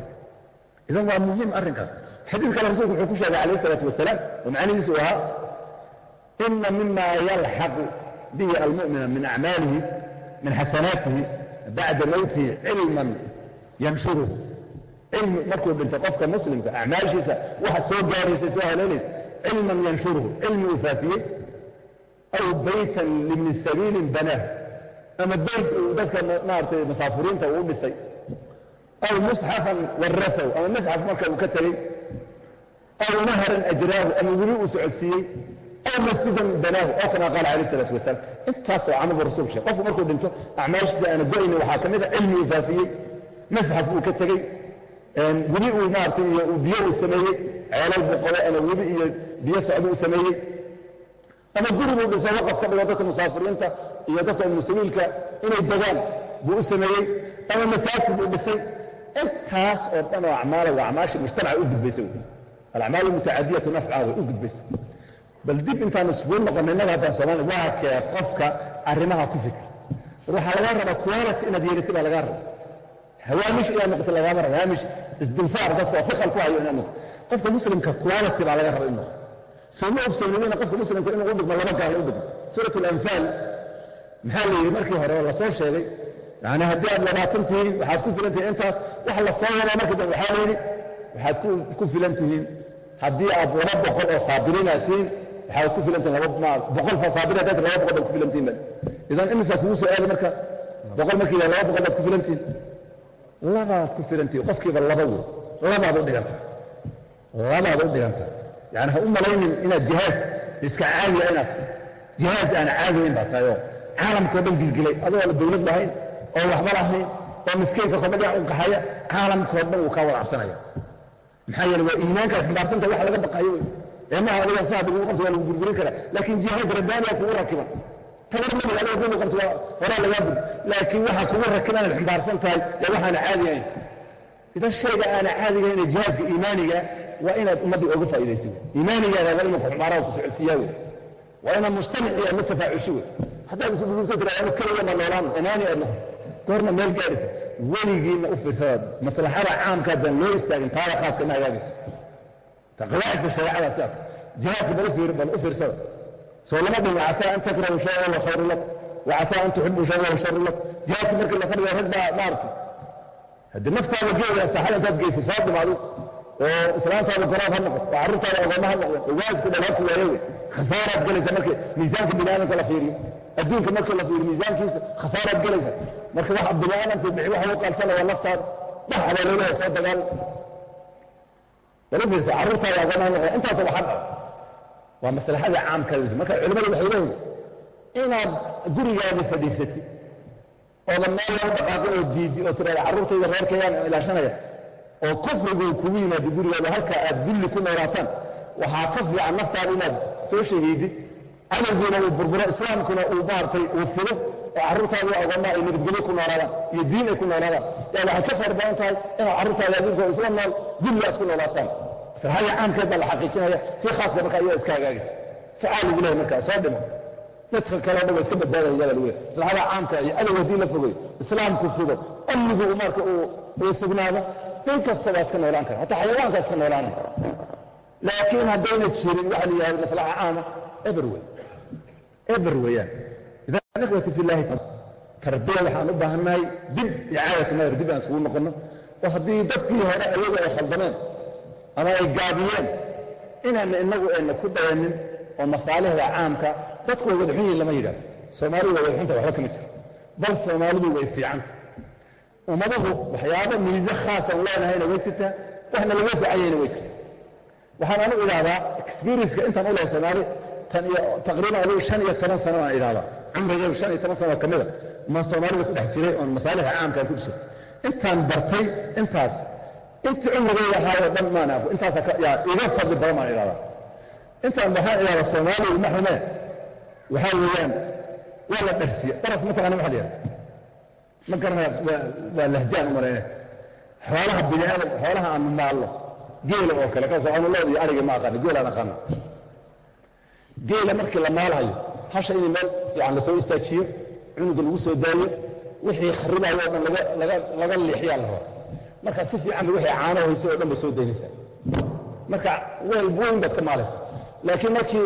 Idan waa muhiim arrinkaas. Xadiid kale rasulku wuxuu ku sheegay calayh isalaatu wasalaam oo macnihiisu ahaa ina mima yalxaqu bihi almu'mina min acmaalihi min xasanaatihi bacda mowtihi cilman yanshuruhu cilmi markuu dhinto qofka muslimka acmaashiisa waxa soo gaaraysa soo haleelaysa cilman yanshuruhu cilmi uu faafiyey aw baytan libni sabiilin banaahu ama beyt uu dadka maaragtay musaafiriinta uu dhisay aw musxafan warasahu ama musxaf marka uu ka tegey aw naharan ajraahu ama weli uu socodsiiyey aw masjidan banaahu oo kama qaala calayh isalaatu wasalaam intaasoo camal buu rasulku sheegay qofku markuu dhinto acmaashiisa aana go'ayni waxaa ka mid a cilmi uu faafiyey masxaf uu ka tegey webi uu maaragtay iyo biyo uu sameeyey ceelal buu qoday ama webi iyo biyo socdo uu sameeyey. Ama guri buu dhiso waqaf ka dhigo dadka musaafiriinta iyo dadka muslimiinka inay degaan buu u sameeyey. Ama masaajid buu dhisay. Intaas oo dhan oo acmaala waa acmaashii mujtamaca u gudbaysa wey alacmaalu mutacadiyatu nafcaha way u gudbaysa. Bal dib intaan isugu noqonay innaga haddaan soomaali waa kee qofka arrimaha ku fikra. Waxaa lagaa rabaa quality inaad yeelati baa lagaa raba hawaamish inaad noqoto lagaama raba hawaamish isdinfaar dadka oo fiqal ku hayo inaad noqoto qofka muslimka quality baa laga raba in noqo. Sooma ogsoonidina qofka muslimka inuu u dhigmo laba gaal u dhigmo. Suurat alanfaal maxaa la yidhi? Markii hore oo la soo sheegay yani haddii aad labaatan tihiin waxaad ku filan tihiin intaas wax la soo wadaa markii dambe waxaa la yidhi waxaad ku filan tihiin haddii aad laba boqol oo saabiriin aad tihiin waxaad ku filan tihiin laba boqol saabiriin haddaad laba boqol baad ku filan tihiin idan imisaa kugu soo aadi marka boqol markii laba boqol baad ku filan tihiin labaad ku filan tihiin. Qofkiiba laba wey labaad u dhiganta labaad u dhiganta yani ha u malaynin inaad jihaaz iska caadiya inaad jihaaz aan caadiyayn baa tahay oo caalamkao dhan gilgilay. Adoo la lahayn oo waxba lahayn oo miskiinka kordha dhinac u qaxaya caalamkao dhan wuu kaa wada cabsanaya maxaa yeele waa iimaankaad ximbaarsantahay wax laga baqayo. Wey ee maaha adiga saa lagu qabto waa lagu gurgurin karaa. Laakiin jihaaz rabbaaniya kugu rakiban tabar nabiga adiga kugu qabto waa horaa lagaa bur laakiin waxa kugu rakiban aad ximbaarsan tahay yaa waxaana caadi ahayn. Idan shayga aana caadiga ahayn jihaaska iimaaniga waa inaad ummaddii oga faa'iidayso iimaanigaada waa inuu kuxumaaraa ku socodsiiyaa wey waa inaad mujtamacii aad la tafaacushi wey haddaad isu dhudhunta tira anu keliya ma noolaan inaani aad noqoto. Goorna meel gaadhaysa weligiinna u fiirsadaad maslaxada caamka haddaan loo istaagin taada khaaska ma hagaagayso taqlaacibka shareecada sidaas. Jihaadka bal ufiir bal u fiirsada soo lama dhin wacasaa an takrahu shay wa khayru lak wacasaa an tuxibu shay wa sharu lak. Jihaadka markii la fadhiyo rag baa maaragtay haddii naftaada geeda saxada intaad geysay soo dhimaado oo islaantaada goraad ha noqoto oo carruurtaada ogooma ha noqdeen oo waalidku dhal ha ku waayo wey khasaaraad gelaysa markii miisaanka bini aadamka la fiiriyo. Adduunka markii la fiiriyo miisaankiisa khasaaraad gelaysa. Marka waxa bini aadamku bixi waxa u qaalsana waa naftaada. Dhax abaa leelaha soo dagaal. Bal u fiirsa carruurtaada ogooma ha noqdeen intaas waxa dhaco waa maslaxada caamka marka culimmadu waxay leeyihiin inaad gurigaada fadhiisatid oodan meel loo dhaqaaqin oo diidi oo tiraada carruurtayda reerkayaan ilaashanaya oo kufrigu kugu yimaado gurigaada halka aad dulli ku noolaataan waxaa ka fiican naftaada inaad soo shahiidid cadowgiina uu burburo islaamkuna uu maartay uu fido oo carruurtaada ogomaa ay nabadgelyo ku noolaadaan iyo diin ay ku noolaadaan. Waxay ka far badan tahay inaad carruurtaada adinkoo isla nool dulli aad ku noolaataan maslaxadii caamkeed baa la xaqiijinaya si khaaska marka ayadaa iska hagaagaysa sacaa lagu lehay markaa soo dhimo dadka kale o dhan waa iska badbaadaya baa lagu lehay maslaxada caamka iyo cadow haddii la fogayo islaamku fido amnigu marka uu sugnaado nin kasta waa iska noolaan kara hataa xayawaankaa iska noolaanay laakiin haddayna jirin waxa la yidhahdo maslaxa caama eber wey eber weeyaan. Idan ikhwati fi llahi tarbiya waxaan u baahannahay dib icaadatu nadar dib aan isugu noqonno. Oo haddii dadkii hore ayaga ay khaldameen ama ay gaabiyeen inaana inagu ayna ku dayanin oo masaalixda caamka dadku way wadaxun yihiin lama yidhahdo soomaalidu way wadaxunta waxba kama jiro bal soomaalidu way fiicanta ummaduhu waxyaabo miise khaasan leenahayna way jirtaa waxna laga ficayayna way jirtaa. Waxaan anigu idhahdaa experienceka intaan u soomaali tan iyo taqriiban adigu shan iyo toban sano aan idhahdaa cumrigaygu shan iyo toban sano oo ka mida ma soomaalida ku dhex jiray oon masaalixa caamkaan ku dhishay intaan bartay intaas intii cumrigayga ahaayoo dhan maan aqo intaasa iga fadli badan baan idhahdaa intaan waxaan idhahdaa soomaaliya ma xumee waxaa weeyaan waa la dharsiya. Daras mataqana waxa la yidhahda ma garanaya waa lahjaan u malayna xoolaha bini aadam xoolaha aanu maallo geela oo kale kaasoo aanu lood iyo arigii ma aqaano geelaan aqaana geela markii la maalayo hasha in meel fiican la soo istaajiyo cunuga lagu soo daayo wixii kharibayo o dhan laga leexiyaa la rabaa marka si fiican wixii caano haysa oo dhan bay soo daynaysaa. Marka weel weyn baad ka maalaysa laakiin markii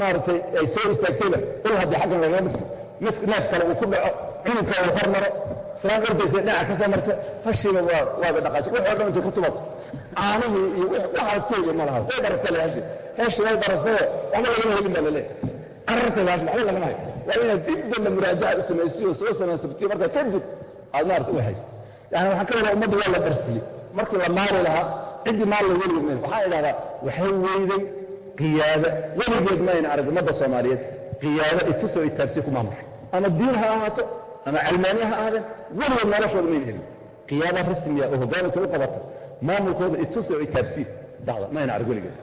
maaragtay ay soo istaagtayba ul haddii xaggan lagaga dhifto mid neef kale uu ku dhaco cunugka uu hor maro islaan ordaysa dhinaca ka soo marto hashiiba waa waaba dhaqaasi wixii o dhan intay ku tumato caanihii iyo waxaad ka heli ma laha. Way dharastay le hashi heshi way darastayo waxba lagama helin baa la leeyahay qarartay hashi waxba lagama hayo waa inaad dib damba muraajaca u samaysiyo oo soo samaysabtiyo marka kadib aad maarata u haysa yani waxaan ka wadaa ummadda waa la dharsiiyey markii la maari lahaa ciddii maalla weligeed mayna waxaan idhahdaa waxay weyday qiyaado weligeed mayna arag ummadda soomaaliyeed qiyaado itusoo itaabsi ku maamusho ama diin ha ahaato ama calmaaniye ha ahaadeen weligeed noloshooda mayna helin. Qiyaada rasmiya oo hogaaminka u qabato maamulkooda itusoo itaabsi dhacda mayna arag weligeed.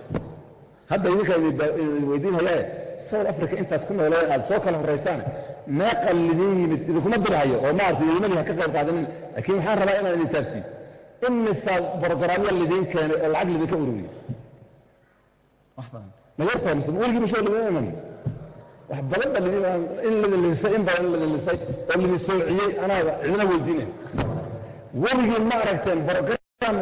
Hadda idinkaa idin weydiinayaae south africa intaad ku nooleen aad soo kala horraysaan meeqa lidin yimid idinkuma dirhayo oo maarata idinmadii ha ka qayb qaadanin laakiin waxaan rabaa inaan idin taabsiyo imisa brogaraamya lidiin keenay oo lacag lidinka ururiyey magartaa mise weligii mashoo lidin iman wax badan ba lidin in lidin lisay in badan in lidin lisay oo lidin soociyey anaada cidina weydiinay weligii ma aragteen brogram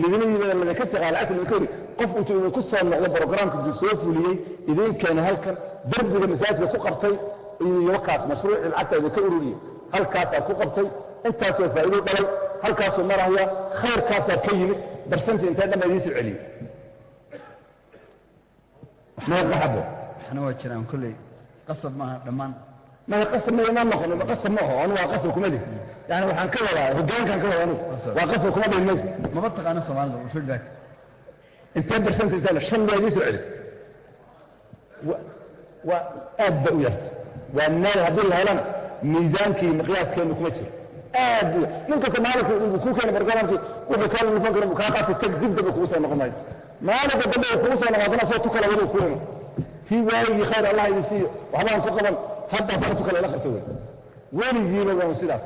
lidina yimid lidinka siqaa lacagta lidinka uri qof intuu idinku soo noqdo brogramka intuu soo fuliyey idin keenay halkan derbiga masaajidka ku qabtay iyo kaas mashruucii lacagta idinka ururiyey halkaasaa ku qabtay intaasoo faa'iido dhalay halkaasuu maraya khayrkaasaa ka yimid barsantii intee dhan baa idiin soo celiyey. Meeqa xabo waxna waa jiraan kolley qasab maaha dhammaan. Maya qasab ma ma noqon qasab ma aho anu waa qasab kuma lihi yani waxaan ka wadaa hogaankaan ka wadaa anugu waa qasab kuma dhihin mayta maba taqaano soomaalida feedback intee barsantii intee shan baa idiin soo celisay waa aad ba u yarta waa haddii la helana miisaankii miqyaaskeennu kuma jiro. Aad u nin kasta maalinka uu kuu keena bargaraamkii wuxuu kaa nufan kara kaa qaatay tag dib dambe kugu soo noqon maayo maalinka dambe uu kugu soo noqotana soo tukala waduu ku imo tii waayigii khayr allah idin siiyo waxbaan ku qaban hadda fara tukala ila qabta wey weligiiba waa sidaas.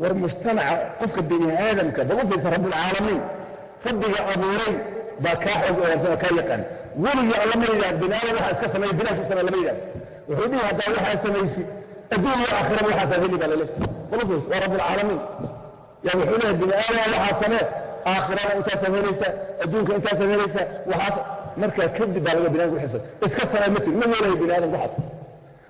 War mujtamaca qofka bini aadamka bagu fiirta rabbulcaalamiin rabbiga abuuray baa kaa xoog ogaansan oo kaa yaqaan. Weligii alla ma yidhahd bini aadam waxa iska sameeya bilaash u samee lama yidhahd wuxuu dhihi haddaa waxaa samaysi. Adduun iyo aakhiraba waxaasaa heli baa la leeyahay bagu fiirsa waa rabbulcaalamiin yaa wuxuu leeyahay bini aadam waxaa samee. Aakhirana intaasaad helaysa adduunka intaasaad helaysa waxaas markaa kadib baa laga bini adam kuxisa iska samee ma jiro ma yeelayo bini aadam waxaas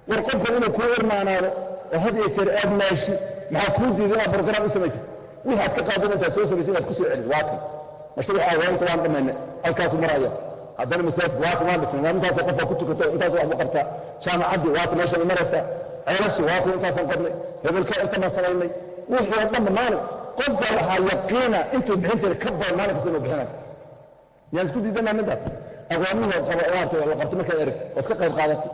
war qofkan inuu kuu irmaanaado oo had iyo jeer aad maashi maxaa kuu diiday inaad brogram u samaysid wixii aad ka qaadon intaad soo samaysay inaad ku soo celisid waa kan mashruuca agoonta waan dhammayna halkaasuu maraya haddana masaajidka waa waan dhisnay intaasoo qofaa ku tukato intaasoo waxbu qabtaa jaamacaddii waa kan meesha maraysa. Ceelashii waa kan intaasaan qodnay. Hebelka intanaan samaynay wixii oo dhanba maalin qofka waxaa yaqiina intuu bixin jiray ka badan maalin kasta inuu bixinayo yaan isku diidanaa midaas aqoonihii qaba maarata la qabtay markaad eragtay ood ka qayb qaadatay.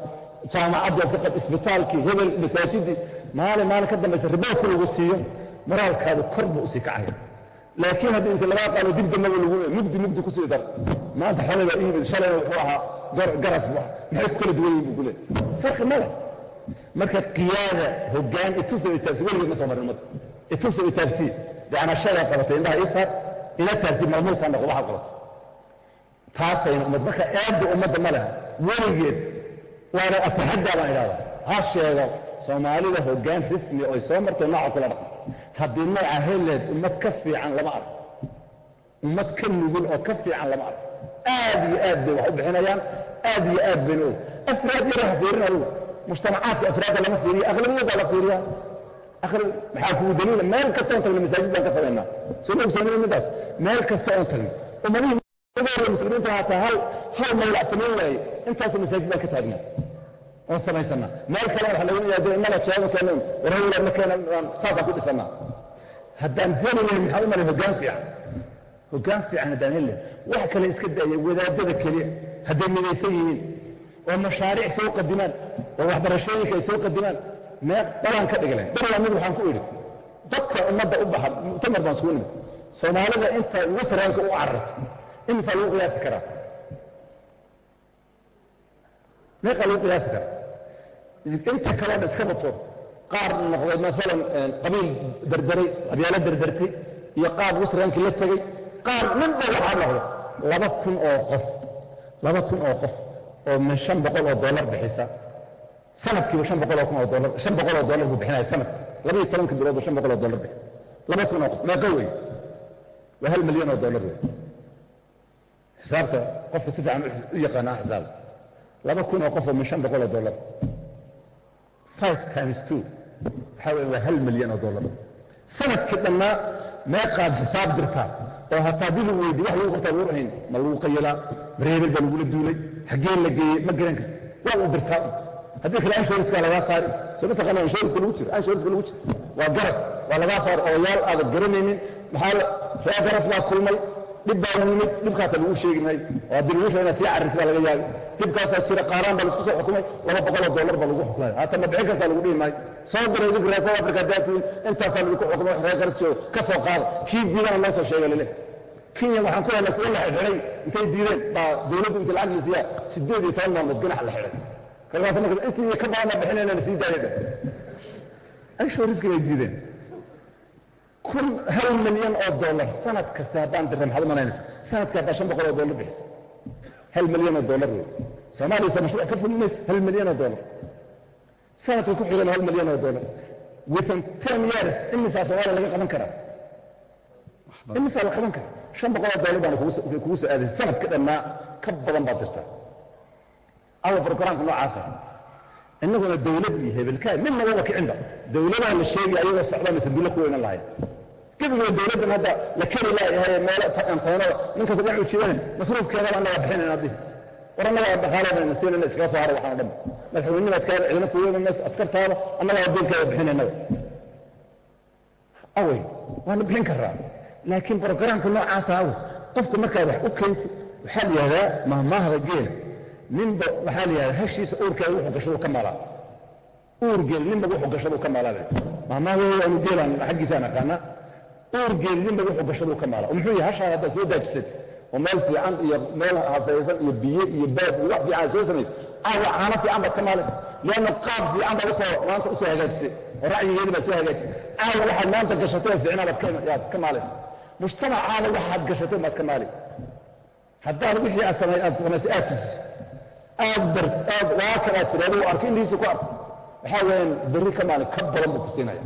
Jaamacaddii ood ka qayb isbitaalkii hebel masaajidii maalin maalin ka dambaysa riboodka lagu siiyo. Moraalkaadu kor buu u sii kacaya laakiin haddii inta lagaa qaado dib dambaba lagu mugdi mugdi ku sii dar. Maanta xolada iibid shalayna wuxuu ahaa garas bu maxay ku kala duwan yihiin buu ku leey farqi ma leh marka qiyaada hoggaan itusa itaabsi weligeed ma soo marin ummadda itusa itaabsi yacnaa shayaa qabatay indhaha ii saar ina taabsi malmuusaa noqo waxaad qabatay taasayna ummad. Marka aadda ummadda ma leha weligeed waana ataxaddaa baan idhahdaa ha sheego soomaalida hoggaan rismi oy soo marto nooca kula dhaqan haddii nooca heleed ummad ka fiican lama arko. Ummad ka nugul oo ka fiican lama arko. Aad iyo aad bay wax u bixinayaan aad iyo aad bayna og afraad yara ha fiirin adugu mujtamacaadka afraadda lama fiiriya aqlabiyada la fiiriya maxaa kugu daliila? Meel kasta oon tagno masaajid baan ka samaynaa soo ma ogsoonida midaas meel kasta oon tagno ummadihii muslimiinta hataa hal hal maylac samayn waaye intaasoo masaajid baan ka taagnaa oon samaysannaa meel kale waxa laga yaade innaga jeego keenan warhawla ma keenan saasaan ku dhisannaa. Haddaan heli lahayn maxaa u malay hoggaan fiican? Hoggaan fiican haddaan heli lahayn. Wax kale iska daaya wadaadada keliya hadday midaysan yihiin oo mashaariic soo qadimaan oo waxbarashooyinka ay soo qadimaan mee dhalaan ka dhigleen dhalaa mid waxaan ku idhi dadka ummadda u baxa muctamar baan iskugu nimid. Soomaalida inta wasraanka u carartay imisaa lagu qiyaasi karaa meeqaa lagu qiyaasi karaa. Inta kalena iska bato. Qaar noqday maalan qabiil derderay qabyaalo derdertay iyo qaar wasraankii la tegey qaar midba waxaa noqday laba kun oo qof laba kun oo qof oo min shan boqol oo dollar bixisa. Sanadkiiba shan boqol oo kun oo dollar shan boqol oo dollar buu bixinaya sanadka laba iyo tobanka bilood buu shan boqol oo dollar bixin laba kun oo qof meeqa wey waa hal milyan oo dollar wey xisaabta qofka si fiican u yaqaanaa xisaab laba kun oo qof oo min shan boqol oo dollar. Five times two. Waxaa weeye waa hal milyan oo dollar. Sanadkii dhannaa meeqaad xisaab dirtaa oo hataa haddii lagu weydiy wax lagu qabtaa wuur ahayn ma lagu qayilaa mareebel baa lagula duulay xaggeen la geeyey ma garan karti waa u dirtaa. Haddii kale anshoriska lagaa saari soo ma taqaana anshoriska lagu jiro? Anshoriska lagu jiro. Waa garas. Waa lagaa saari odayaal aadan garanaynin. Maxaa ree garas baa kulmay dhib baa yimid dhibkaasa lagu sheegi maayo oo haddii lagu sheegna sii carriti baa laga yaabi dhibkaasaa jira qaaraan baa la isku soo xukumay laba boqol oo dollar baa lagu xukumay. Haata ma bixin kartaa lagu dhihi maayo. Soo diray idinka reer south africa daatiin intaasaa lagu xukumay reer garas jooga ka soo qaada kii diidana loo soo sheega lale kenya waxaan ku helnay kuwa la xidhay intay diideen baa dawladdu inta lacag la siiyaa sideed iyo toban maalmood ganax la xidhay. Kalkaas marka intii ka badanna bixinayna la sii daaya dheh ashoriski bay diideen kun hal milyan oo dollar sanad kasta haddaan dirna maxaad umalaynaysa sanadka haddaa shan boqol oo dollar bixisa. Hal milyan oo dollar wey soomaaliya soo mashruuc ka fulinaysa? Hal milyan oo dollar. Sanadka ku xigana hal milyan oo dollar. Within ten years imisaa soomaaliya laga qaban karaa? Imisaa la qaban karaa? Shan boqol oo dollar baana kugu soo aadaysa sanadka dhannaa ka badan baad dirtaa awa brograamka noocaasa innaguna dawlad iyo hebelkaa midna waba kicinba dawladaa la sheegay ayagoo socdaan mise dulo ku weynan lahayn gebigoa dawladdan hadda la keri laayahay meelo antoonada. Ninkasta dhinac ujiidanan masruufkeedaba annagaa bixinayn haddii war annagaa dhaqaaladan siinayna iskaga soo haro waxaan o dhan. Madaxweynimaadkaada cidina kuweyn askartaada annagaa adduunkaada bixinaynaba awey waana bixin karaa laakiin brograamka noocaasa awe qofku markaad wax u keenti waxaa la yidhahdaa mahmaahda geela ninba waxaa la yidhahdaa hashiisa uurkeeda wuxuu gashadu ka maalaa. Uur geel ninba wuxuu gashadu ka maalaa mahmaahda waanu geelaan xaggiisaan aqaanaa. Uur geel ninba wuxuu gashadu ka maalaa. Muxuu yahay hashaa haddaad soo daajisatay oo meel fiican iyo meel hafaysan iyo biyo iyo baad iyo wax fiican soo samaysa caawa caano fiican baad ka maalaysa lianna qaab fiican baad u soo maanta u soo hagaajisay oo racyigeedi baad soo hagaajisay. Caawa waxaad maanta gashatay fiicnaa baad yaad ka maalaysa mujtamacaada waxaad gashatay baad ka maali. Haddaad wixii aad samaysay aad tusiso aad aad waa kale aad tiraado u arko indhihiisa ku arko. Waxaa weeyaan berri ka maalin ka badan buu ku siinaya.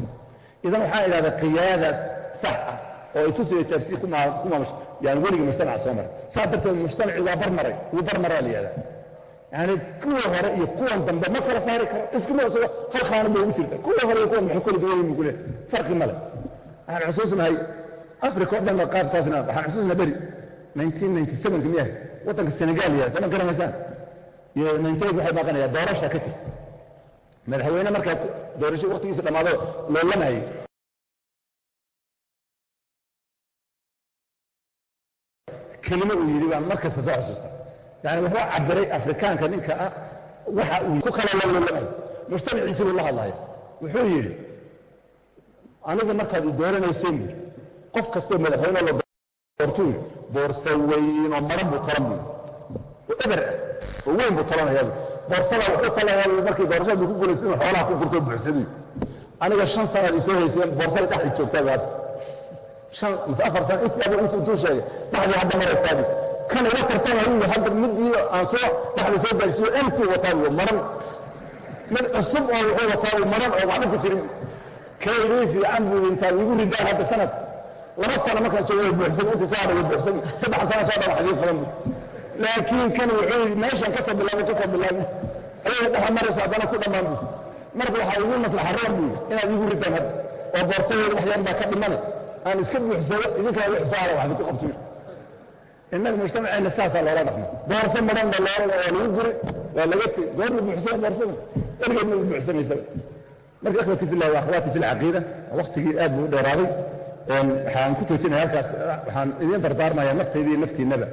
Idan waxaan idhahdaa qiyaadaas sax ah oo ay tusaya taabsiir ku maamush yani weligii mujtamaca soo maray. Saas darteed mujtamacii waa barmaray wuu barmaraa la yihahdaa yani kuwa hore iyo kuwan dambe ma kala saari karo iskuma isago hal khaana bay ugu jirta. Kuwa hore iyo kuwan maxay kala duwan yihiin buu leeyahay? Farqi male waxaan xusuusnahay africa o dhan qaabtaasna waxaan xusuusnaa beri 1997 miyahay waddanka senegal yahay soo ma garanaysaan iyo 98 waxay baaqanayaa doorasha ka jirta. Madaxweyne markaa doorasho waqtigiisa dhammaado loolanayay kelimo uu yidhi baan mar kasta soo xusuusta. Yani wuxuu cabiray afrikaanka ninka ah waxa uu ku kala lololamayo mujtamaciisi buu la hadlaya. Wuxuu yidhi aniga markaad i dooranayseen buu qof kastoo madaxweyne la doortuu boorsa weyn oo maran buu talan buu oo eber ah oo weyn buu talanayaa boorsada wuxuu talanayaa markii doorashada ku guulaysan inuu xoolaha ku gurto buuxsaday aniga shan sanaad isoo hayseen boorsada dhexdii joogtaa baa shan mise afar sana intii adiga intuu intuu sheegay dhexdii hadda maraysaadi kan uga tartamayu hadda midii aan soo dhexda soo gaarsiiyo emtii wataa buu maran. Mid cusub oo wuxuu wataa buu maran oo waxba ku jirin. Kaydii fiican buu intaad igu ridaan hadda sanad laba sano markaan joogo buuxsan intii soo hadha way buuxsan saddex sano soo dhan waxdii qaban buu laakiin kan wuxuu meeshan ka soo bilaabo ka soo bilaabo ayaga dhexa maraysa haddana ku dhammaan buu. Marka waxaa igu maslaxa roor buu inaad igu ridaan hadda oo boorsadeeda wax yar baa ka dhimane aan iska buuxsado idinkaa wix soo hara waxdi ku qabto innaga mujtamaceenna saasaa loola dhaqma boorso maran ba loola waa lagu guri waa laga tegi goor la buuxsada boorsada ergeedna la buuxsamaysaba marka ikhwati fillah wa akhwaati fi lcaqiida waqtigii aad buu dheeraaday. Waxaan ku toojinaya halkaas waxaan idiin dardaarmaya naftayda iyo naftiinnaba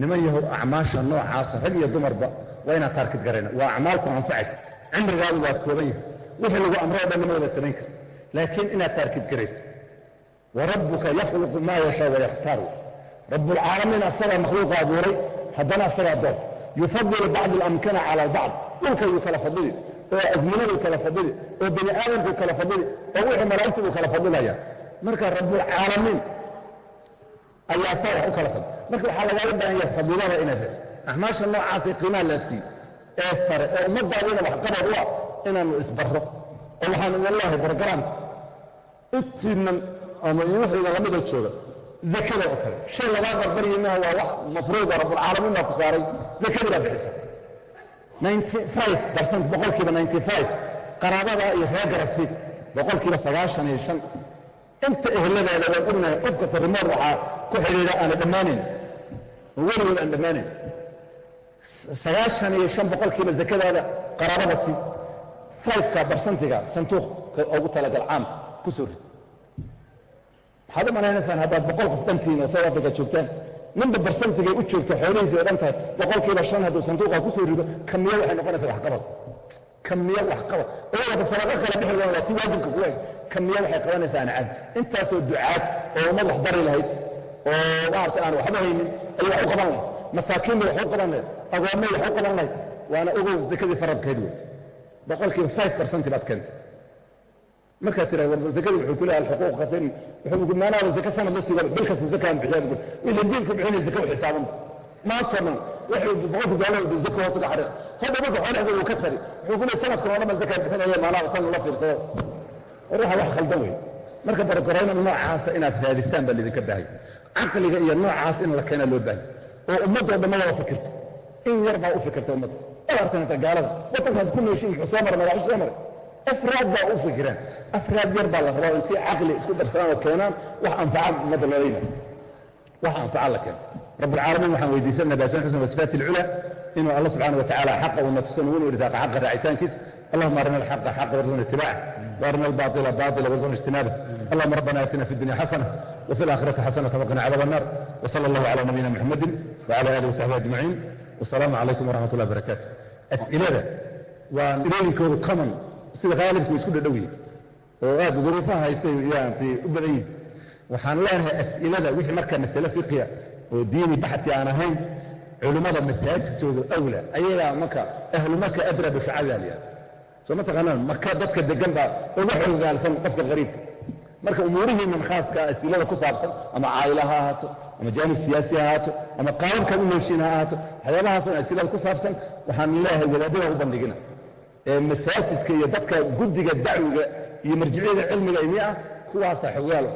niman yahow acmaasha noocaasa rag iyo dumarba waa inaad taarkid garayna. Waa acmaalku anfacaysa. Cimrigaadu waa kooban yahay. Wixii lagu amro o dhan ma wada samayn karta. Laakiin inaad taarkid garaysa. Warabbuka yakhluqu maa yashaa wayakhtaaru rabbulcaalamiin asagaa makhluuqa abuuray haddana asagaa doorta yufadilu bacdu alamkana cala albacd dhulkayduu kala fadili oo azminaduu kala fadili oo bani aadamkuu kala fadili oo wixii malaa'igtii buu kala fadilaya marka rabbulcaalamiin ayaa saa wax u kala fadil marka waxaa lagaaga baahan yahay fadiilada inaad haysa acmaasha noocaasay qiimaha la siiy ee sare ee ummaddaadiina waxqabad u ah inaanu isbarro. Oo waxaan idin leehay bargaraamka intiinan ama wixayga lamida jooga zakada oo kale. Shay lagaa barbaryi maha waa wax mafruuda rabbulcaalamiin baa ku saaray. Zakadii baa bixisa. 95 percent boqolkiiba 95 qaraabada iyo reer garasi boqolkiiba sagaashan iyo shan. Inta ehladaada waan ognahay qof kasta rimood waxaa ku xidhiidha aana dhammaanayn oo weligood aan dhammaanayn sagaashan iyo shan boqolkiiba zakadaada qaraabada si fiveka barsentiga santuuqka ugu talagal caamka ku soo rid. Maxaad u malaynaysaan haddaad boqol qof dhantiin oo south africa joogtaan ninba barsantigay u joogto xoolihiisii oo dhan tahay boqolkiiba shan hadduu sanduuqa ku soo rido kamiyo waxay noqonaysaa waxqabad kamiyo waxqabad oo wada sadaqo kala bixi waa tii waajibka ku waay kamiyo waxay qabanaysaa aan cad intaasoo ducaad oo ummad wax bari lahayd oo maarata aan waxba haynin ay wax u qaban lahayd. Masaakiin bay wax u qaban lahayd. Agoomay wax u qaban lahayd. Waana ogow zakadii faradkeed wey. Boqolkiiba five percent baad keentay. Markaad tira war zakadii wuxuu ku leeyahay alxuquuq qatin wuxuu maanaaba zaka sanad la suga bil kasta zakaan bixiyaa buu wixii diinku bixinay zaka u xisaaban. Maanta dhan wuxuu boqolka doolar bi zaka hoos uga xariiq hadda marka xoolahiisa wuu ka tari wuxuu ku leeyahay sanadkan oo dhan zakaan bixinaya maanaaba san la fiirsado. War waxa wax khaldan wey. Marka barakorayna noocaasa inaad raadisaan baa lidinka baahay caqliga iyo noocaas in la keena loo baahay oo ummaddoo dhamma wada fikirto in yar baa u fikirta ummadda aartanata gaalada waddankaas ku nooshin muxuu soo maray magacu soo maray afraad baa u fikiraan afraad yar baa la rabaa intii caqli isku darsadaan oo keenaan wax anfaca ummadda loola yimaado wax anfaca la keeno rabbilcaalamiin waxaan weydiisanaa baasmaan xusn wasifaati ilcula inuu allah subxaana watacaala xaqa uu natusan uu irsaaqa xaqa raacitaankiisa اللهم ارنا الحق حقا وارزقنا اتباعه وارنا الباطل باطلا وارزقنا اجتنابه اللهم ربنا اتنا في الدنيا حسنه وفي الاخره حسنه وقنا عذاب النار وصلى الله على نبينا محمد وعلى اله وصحبه اجمعين والسلام عليكم ورحمه الله وبركاته اسئله وإليكoodu common sida qaalibku isku dhadhowiye oo aad duruufaha haystay yaanti u badan yihin waxaan leenahay as'ilada wixii marka masale fiqiya oo diini baxti aan ahayn culimmada masaajidtooda awla ayagaa marka ahlu maka adra bishacabiyaa la yihahda soo ma taqaanaan maka dadka degan baa uga xogaalsan qofka qariibka marka umuurihiinan khaaska as'ilada ku saabsan ama caayila ha ahaato ama jaanib siyaasi ha ahaato ama qaababkan u nooshiin ha ahaato waxyaabahaasoo as'ilada ku saabsan waxaan leeyahay wadaadada u bandhigina. Ee masaajidka iyo dadka guddiga dacwiga iyo marjiciyada cilmiga ini ah kuwaasaa xogaalo.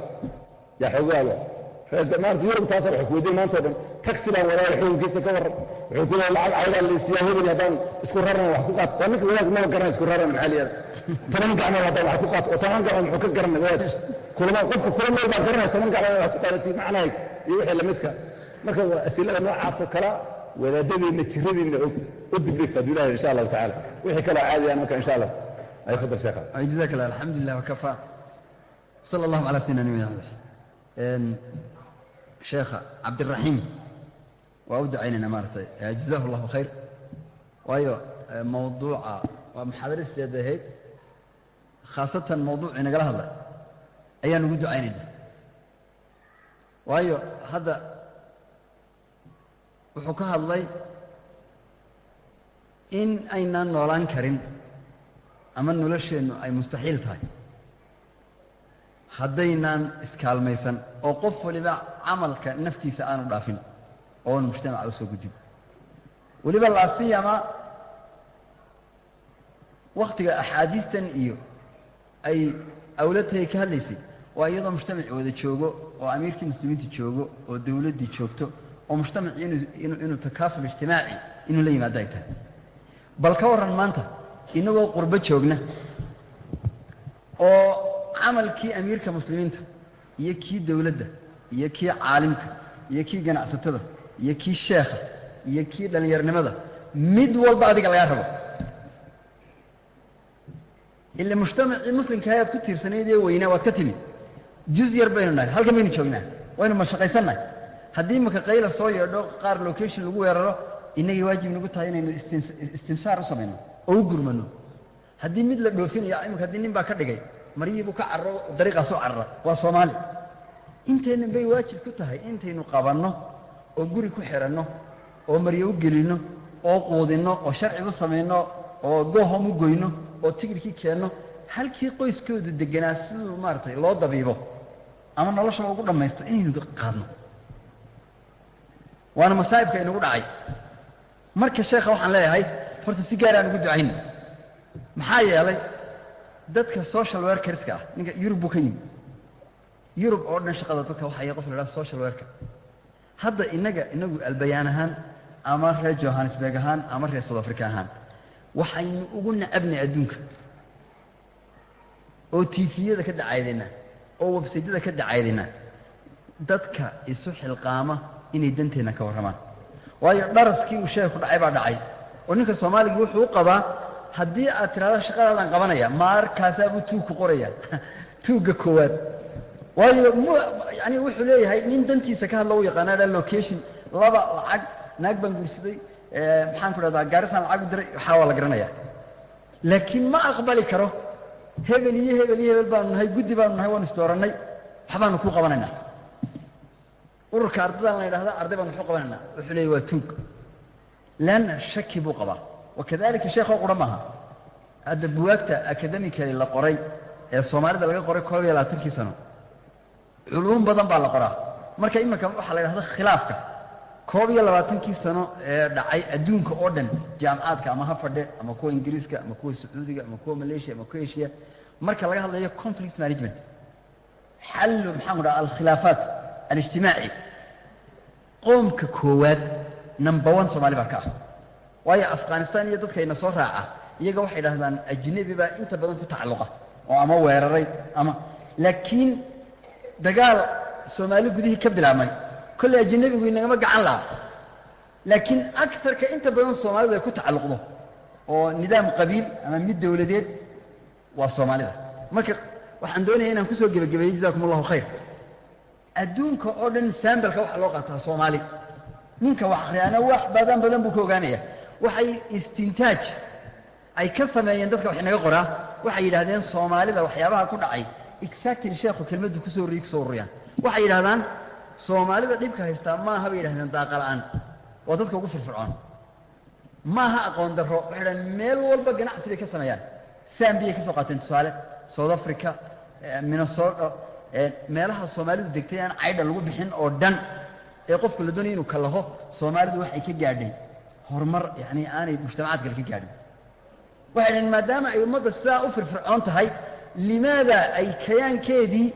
Yaa xogaalo yurubtaasa waaykuweydiin maanta o dhan taxi baan wadaaya xukunkiisa ka warran. Wuxuu ku leeya lacag caydaa laysiyaa hebel haddaan isku raran wax ku qaad. Waa ninka wadaad maba garana isku raran maxaa layihahda toban gacmood haddaan wax ku qaad. Oo toban gacmood muxuu ka garana wadaadkiis kulama qofka kula nool baa garanaya toban gacmood wax ku qaadati macnahayd iyo wixii lamidka marka waa asilada noocaasoo kala wadaadadeenna jiradeenna u dibdhigta adduunaha insha allahu tacaala. Wixii kaloo caadiyaan ah marka insha allah ay khadar sheekha jazaak allah alxamdu lilah wakafaa sala allahu calaa sayidina nabiina axmed sheekha cabdiraxiim waa u ducaynayna maaragtay. Jazahu allahu khayr. Waayo e, mawduuca waa muxaadaristeeda ahayd khaasatan mawduucii nagala hadlay ayaan ugu ducaynayna waayo hadda wuxuu ka hadlay in aynaan noolaan karin ama nolosheennu ay mustaxiil tahay haddaynaan iskaalmaysan oo qof waliba camalka naftiisa aanu dhaafin oonu mujtamaca u gudbin. Weliba laasiyama wakhtiga axaadiistan iyo ay awladtahay ka hadlaysay waa iyadoo mujtamaci wada joogo oo amiirkii muslimiinta joogo oo dawladdii joogto oo mujtamacii inuu takaaful ijtimaaci inuu la yimaado ay tahay. Bal ka warran maanta inagoo qurbo joogna oo camalkii amiirka muslimiinta iyo kii dawladda iyo kii caalimka iyo kii ganacsatada iyo kii sheekha iyo kii dhallinyarnimada mid walba adiga lagaa rabo. Ila mujtamacii muslimka ayaad ku tiirsanayd ee weynaa waad ka timi. Juz yar baynu nahay halkan baynu joognaa waynu mashaqaysannahay haddii imaka qayla soo yeedho qaar location lagu weeraro innagay waajib nagu tahay inaynu istimsaar u samayno oo u gurmano haddii mid la dhoofinaya imika haddii nin baa ka dhigay maryihiibuu ka carro dariiqaas u carra. Waa soomaali. Intaynan bay waajib ku tahay intaynu qabanno oo guri ku xihanno oo maryo u gelinno oo quudinno oo sharci u samayno oo goohom u goyno oo tigirhkii keenno. Halkii qoyskoodu deganaa siduu maaratay loo dabiibo ama noloshaba ugu dhammaysto inaynu qaadno. Waana masaa'ibka inagu dhacay. Marka sheekha waxaan leeyahay horta si gaar aan ugu ducayna maxaa yeelay dadka social workerska ah ninka yurub buu ka yimi yurub oo dhan shaqada dadka waxaa qof la idhaha social worker. Hadda inaga inagu albayaan ahaan ama reer johannesburg ahaan ama reer south africa ahaan waxaynu ugu nacabnay adduunka. Oo tifiyada ka dacaydayna oo websaydyada ka dacaydayna dadka isu xilqaama inay danteenna ka warramaan. Waayo dharaskii uu sheeku dhacay baa dhacay oo ninka soomaaliga wuxuu u qabaa haddii aad tidhahdo shaqadaadaan qabanaya maarkaasaabuu tuug ku qoraya. Tuugga koowaad. Waayo mu yani wuxuu leeyahay nin dantiisa ka hadla u yaqaana location laba lacag naag baan guursaday maxaan ku dhahdaa gaarisaan lacag u diray waxaa waa la garanaya. Laakiin ma aqbali karo hebel iyo hebel iyo hebel baanu nahay guddi baanu nahay waanu isdoorannay waxbaanu ku qabanaynaa. Ururka ardadaan la yidhahda arday baanu waxu qabanaynaa wuxuu leeyahy waa tuug. Leanna shaki buu qabaa wakadalika sheekoo qura maaha hadda buwaagta akademicali la qoray ee soomaalida laga qoray koob iyo labaatankii sano culuum badan baa la qoraa marka iminka waxaa la yidhahda khilaafka koob iyo labaatankii sano ee dhacay adduunka oo dhan jaamacaadka ama ha fadhe ama kuwa ingiriiska ama kuwa sacuudiga ama kuwa malaysia ama kuwa asia marka laga hadlayo conflict management. xallu maxaan ku dhaha alkhilaafaat alijtimaaci qoomka koowaad number one soomaali baa ka ah waayo afghanistan iyo dadkayna soo raaca iyaga waxay dhahdaan ajnebi baa inta badan ku tacalluqa oo ama weeraray ama laakiin dagaal soomaali gudihii ka bilaabmay. Kolley ajnebigu inagama gacan laha laakiin agarka inta badan soomaalidu ay ku tacalluqdo oo nidaam qabiil ama mid dowladeed waa soomaalida. Marka waxaan doonaya inaan ku soo gebagabeeyey jazakum allahu khayr. Adduunka oo dhan sambalka waxaa loo qaataa soomaali. Ninka wax akhriyaana wax badan badan buu ka ogaanaya waxay istintaaj ay ka sameeyeen dadka wax inaga qoraa waxay yidhahdeen soomaalida waxyaabaha ku dhacay. Exactly sheekhu kelmaddu ku soo roriyey ku soo ururiyaan waxay yidhahdaan soomaalida dhibka haystaa maaha bay yidhahdeen daaqa la'aan. Waa dadka ugu firfircoon. Maaha aqoon darro waxay yidhahdeen meel walba ganacsi bay ka sameeyaan. Sambiyay ka soo qaateen tusaale south africa minnesota meelaha soomaalidu degtay aan caydha lagu bixin oo dhan ee qofku la doonaya inuu kalaho soomaalidu waxay ka gaadhay horumar yani aanay mujtamacaad kale ka gaadhin. Waxay dhaheen maadaama ay ummadda sidaa u firfircoon tahay limaada ay kayaankeedii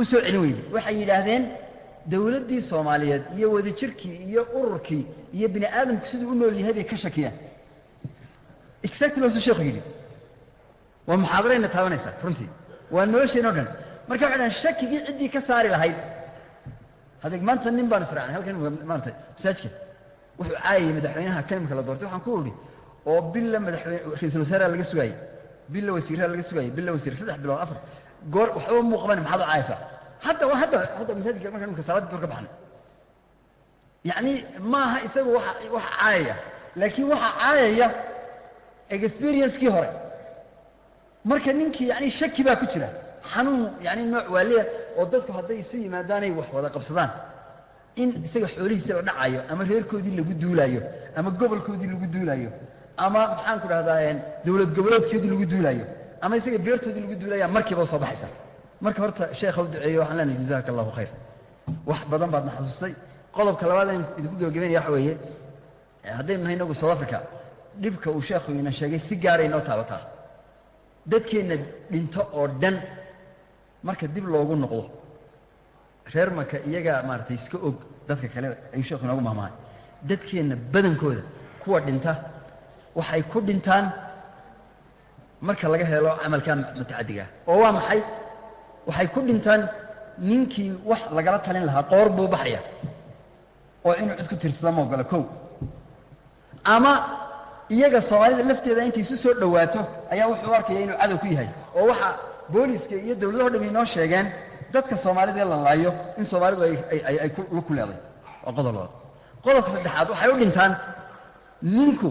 u soo celin weyday waxay yidhaahdeen dowladdii soomaaliyeed iyo wadajirkii iyo ururkii iyo bini aadamku siduu u nool yahay bay ka shakiyaan. Exactly waasuu sheekhu yidhi. Waa muxaadarayna taabanaysaa runtii. Waa nolosheen o dhan. Marka waxay dhahen shakigii ciddii ka saari lahayd. Hadeeg maanta nin baan israacnay halkan maarata masaajka wuxuu caayayey madaxweynaha kalimka la doortay. Waxaan ku idhi oo billa madaxweyne ra'iisul wasaareha laga sugaayey billa wasiiraha laga sugaayey billa wasiir saddex bilood afar goor waxba muu qaban maxaad u caayaysaa hadda hadda hadda masaajidka markaan imika salaadii duur ka baxnay yacni maaha isagu waxa waxa caayaya laakiin waxa caayaya experiencekii hore. Marka ninkii yani shaki baa ku jira. Xanuun yani nooc waaliya oo dadku hadday isu yimaadaanay wax wada qabsadaan in isaga xoolihiisaba dhacayo ama reerkoodii lagu duulaayo ama gobolkoodii lagu duulaayo ama maxaan ku dhahdaa dowlad goboleedkoodii lagu duulaayo ama isaga beertoodii lagu duulaya markiiba soo baxaysa. Marka horta sheekha u duceeyo waxaan leenahay jazaka allahu khayr. Wax badan baad na xasuustay qodobka labaad aan idinku gebagabeynaya waxa weeye haddaynu nahay inagu south africa dhibka uu sheekhu ina sheegay si gaaray inoo taabataa. Dadkeenna dhinto oo dhan marka dib loogu noqdo reer maka iyagaa maaratay iska og dadka kale ayuu sheekhu inoogu mahmahay. Dadkeenna badankooda kuwa dhinta waxay ku dhintaan marka laga helo camalkaa mutacadigaa oo waa maxay? Waxay ku dhintaan ninkii wax lagala talin lahaa qoor buu baxaya oo inuu cid ku tirsada ma ogola kow. Ama iyaga soomaalida lafteeda intay isu soo dhowaato ayaa wuxuu arkaya inuu cadow ku yahay. Oo waxa booliska iyo dawladaho dham inoo sheegeen dadka soomaalida la laayo in soomaalidu ay la ku leeday waa qodob labaad qodobka saddexaad waxay u dhintaan ninku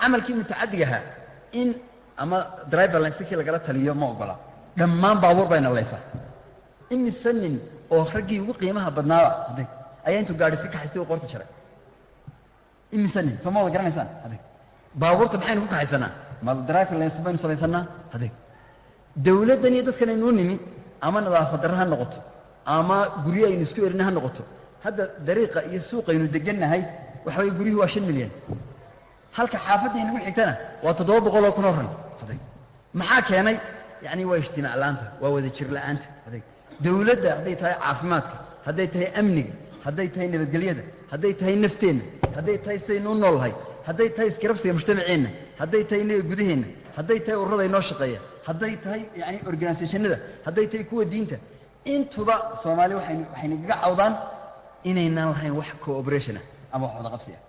camalkii mutacadiga ahaa in ama driver licensekii lagala taliyo ma ogola. Dhammaan baabuur bayna laysaa imise nin oo raggii ugu qiimaha badnaaba hadday. Ayaa intuu gaadhi iska kaxaysay u qorta jaray. Imise nin soo ma wada garanaysaan? Hadday. Baabuurta maxaynu ku kaxaysanaa? Ma driver license baynu samaysanaa? Hadday. Dawladdan iyo dadkan aynuu nimi ama nadaafad darre ha noqoto. Ama guryo aynu isku erina ha noqoto. Hadda dariiqa iyo suuqaynu degannahay waxa weye guryuhu waa shan milyan. Halka xaafadda inagu xigtana waa toddoba boqoloo kun oo ran adag maxaa keenay? Yacni waa ijtimaac la'aanta waa wada jir la'aanta. Adag dawladda hadday tahay caafimaadka hadday tahay amniga hadday tahay nabadgelyada hadday tahay nafteenna hadday tahay sidaynu u noolnahay hadday tahay iskarabsiga mujtamaceenna hadday tahay inaga gudaheenna hadday tahay ururada inoo shaqeeya hadday tahay yani organisationada hadday tahay kuwa diinta intuba soomaali waxaynu waxaynagaga cawdaan inaynaan lahayn wax cooperation ah ama wax wada qabsi ah.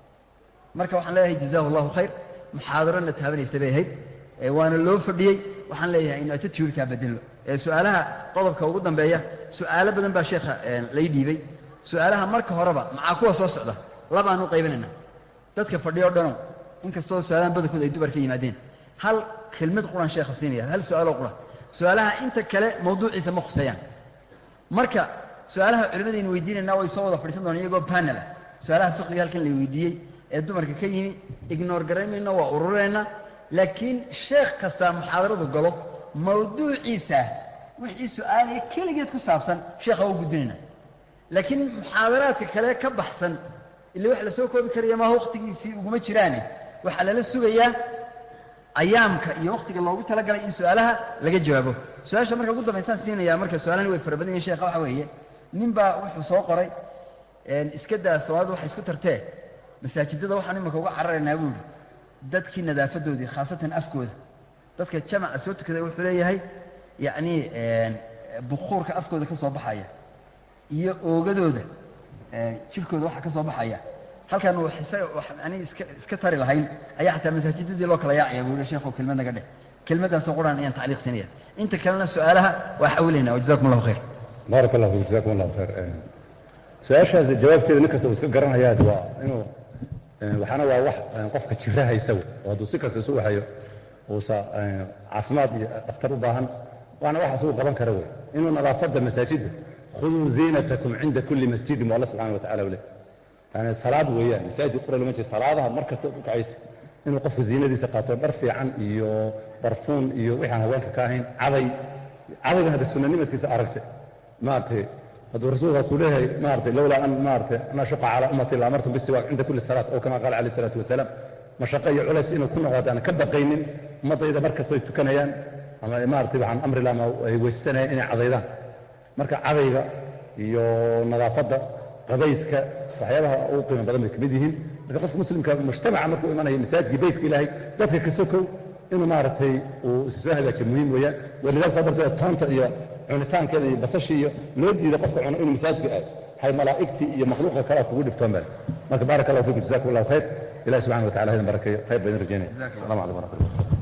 Marka waxaan leeyahay jazahu allahu khayr muxaadarona taabanaysa bay ahayd. Waana loo fadhiyey waxaan leeyahay inu attitudekaa bedelno ee su'aalaha qodobka ugu dambeeya su'aalo badan baa sheekha lay dhiibay. Su'aalaha marka horeba macaa kuwa soo socda? Labaan u qaybinaynaa dadka fadhiyo o dhanow inkastoo su'aalahan badankood ay dumar ka yimaadeen. Hal kelmad quran sheekha siinaya hal su'aaloo qura su'aalaha inta kale mawduuciisa ma khuseeyaan marka su'aalaha culimadaynu weydiinayna way soo wada fadhiisan doonaan iyagoo panel ah. Su'aalaha fiqiga halkan la weydiiyey ee dumarka ka yimi ignoor garaynayna waa ururayna laakiin sheekh kastaa muxaadaradu galo mawduuciisa wixii su'aalaya keligeed ku saabsan sheekha u gudbinayna laakiin muxaadaraadka kale ka baxsan ila wax la soo koobi karaya maaha waktigiisii uguma jiraane. Waxaa lala sugayaa ayaamka iyo waktiga loogu talagalay in su'aalaha laga jawaabo. Su'aasha marka ugu dambaysaan siinaya marka su'aalahani way fara badan yihiin sheekha waxa weeye. Nin baa wuxuu soo qoray iska daa soomaalidu waxay isku tartee. Masaajidada waxaan imanka uga cararaynaa buu yidhi dadkii nadaafadoodii khaasatan afkooda. Dadka jamaca soo tukaday wuxuu leeyahay yacni bukuurka afkooda ka soo baxaya iyo oogadooda jirkooda waxa ka soo baxaya halkan yani iska tari lahayn ayaa xataa masaajidadii loo kala yaacaya buu yihi sheekhu kelmad naga dheh. Kelmaddaasoo quraan ayaan tacliiq siinaya. Inta kalena su'aalaha waa xawilayna wajazakum allahu khayr. Baarak allah fik jazakum allahu khayr su'aashaas jawaabteeda nin kasta uu iska garanayaa waa inuu waxaana waa wax qofka jiraha isagu oo hadduu si kasta isu waxayo uusa caafimaad iyo dhakhtar u baahan waana waxaas uu qaban kara wey. Inuu nadaafadda masaajidda khuduu ziinatakum cinda kulli masjidin waa alla subxana wa tacala leh yani salaad weeyaan masaajid qura lama jeeda salaadaha mar kasta u kacaysa inuu qofku ziinadiisa qaato dhar fiican iyo barfuun iyo wixaan haweenka ka ahayn caday. Cadaygan hadda sunanimadkiisa aragtay. Maaragtay hadduu rasuulka ku leeyahay maaragtay lowlaa an maaragtay ana shaqa calaa ummati la amartum bisiwaak cinda kulli salaat oo kama qaala calayh salaatu wasalaam. Mashaqo iyo culays inuu ku noqdo aan ka baqaynin ummaddayda mar kastoo ay tukanayaan ama maaragtay waxaan amri laha ama ay weysanayaan inay cadaydaan. Marka cadayga iyo nadaafadda qabayska waxyaabaha ugu qiimo badan bay ka mid yihiin. Marka qofka muslimka mujtamaca markuu imanayo masaajidka beytka ilaahay dadka ka sokow inuu maaragtay uu is soo hagaajiyo muhiim weeyaan. Walidaas saa darteed toonta iyo cunitaankeeda iyo basashii iyo loo diida qofka cuno inuu masaajidka aado hay malaa'igtii iyo makhluuqa kale kugu dhibtoon bale marka baaraka allahu fiikum jazakum allahu khayr. Ilahi subxana wa tacala haydin barakeeyo khayr baa idin rajaynaya assalamu calaykum waraxmat ullah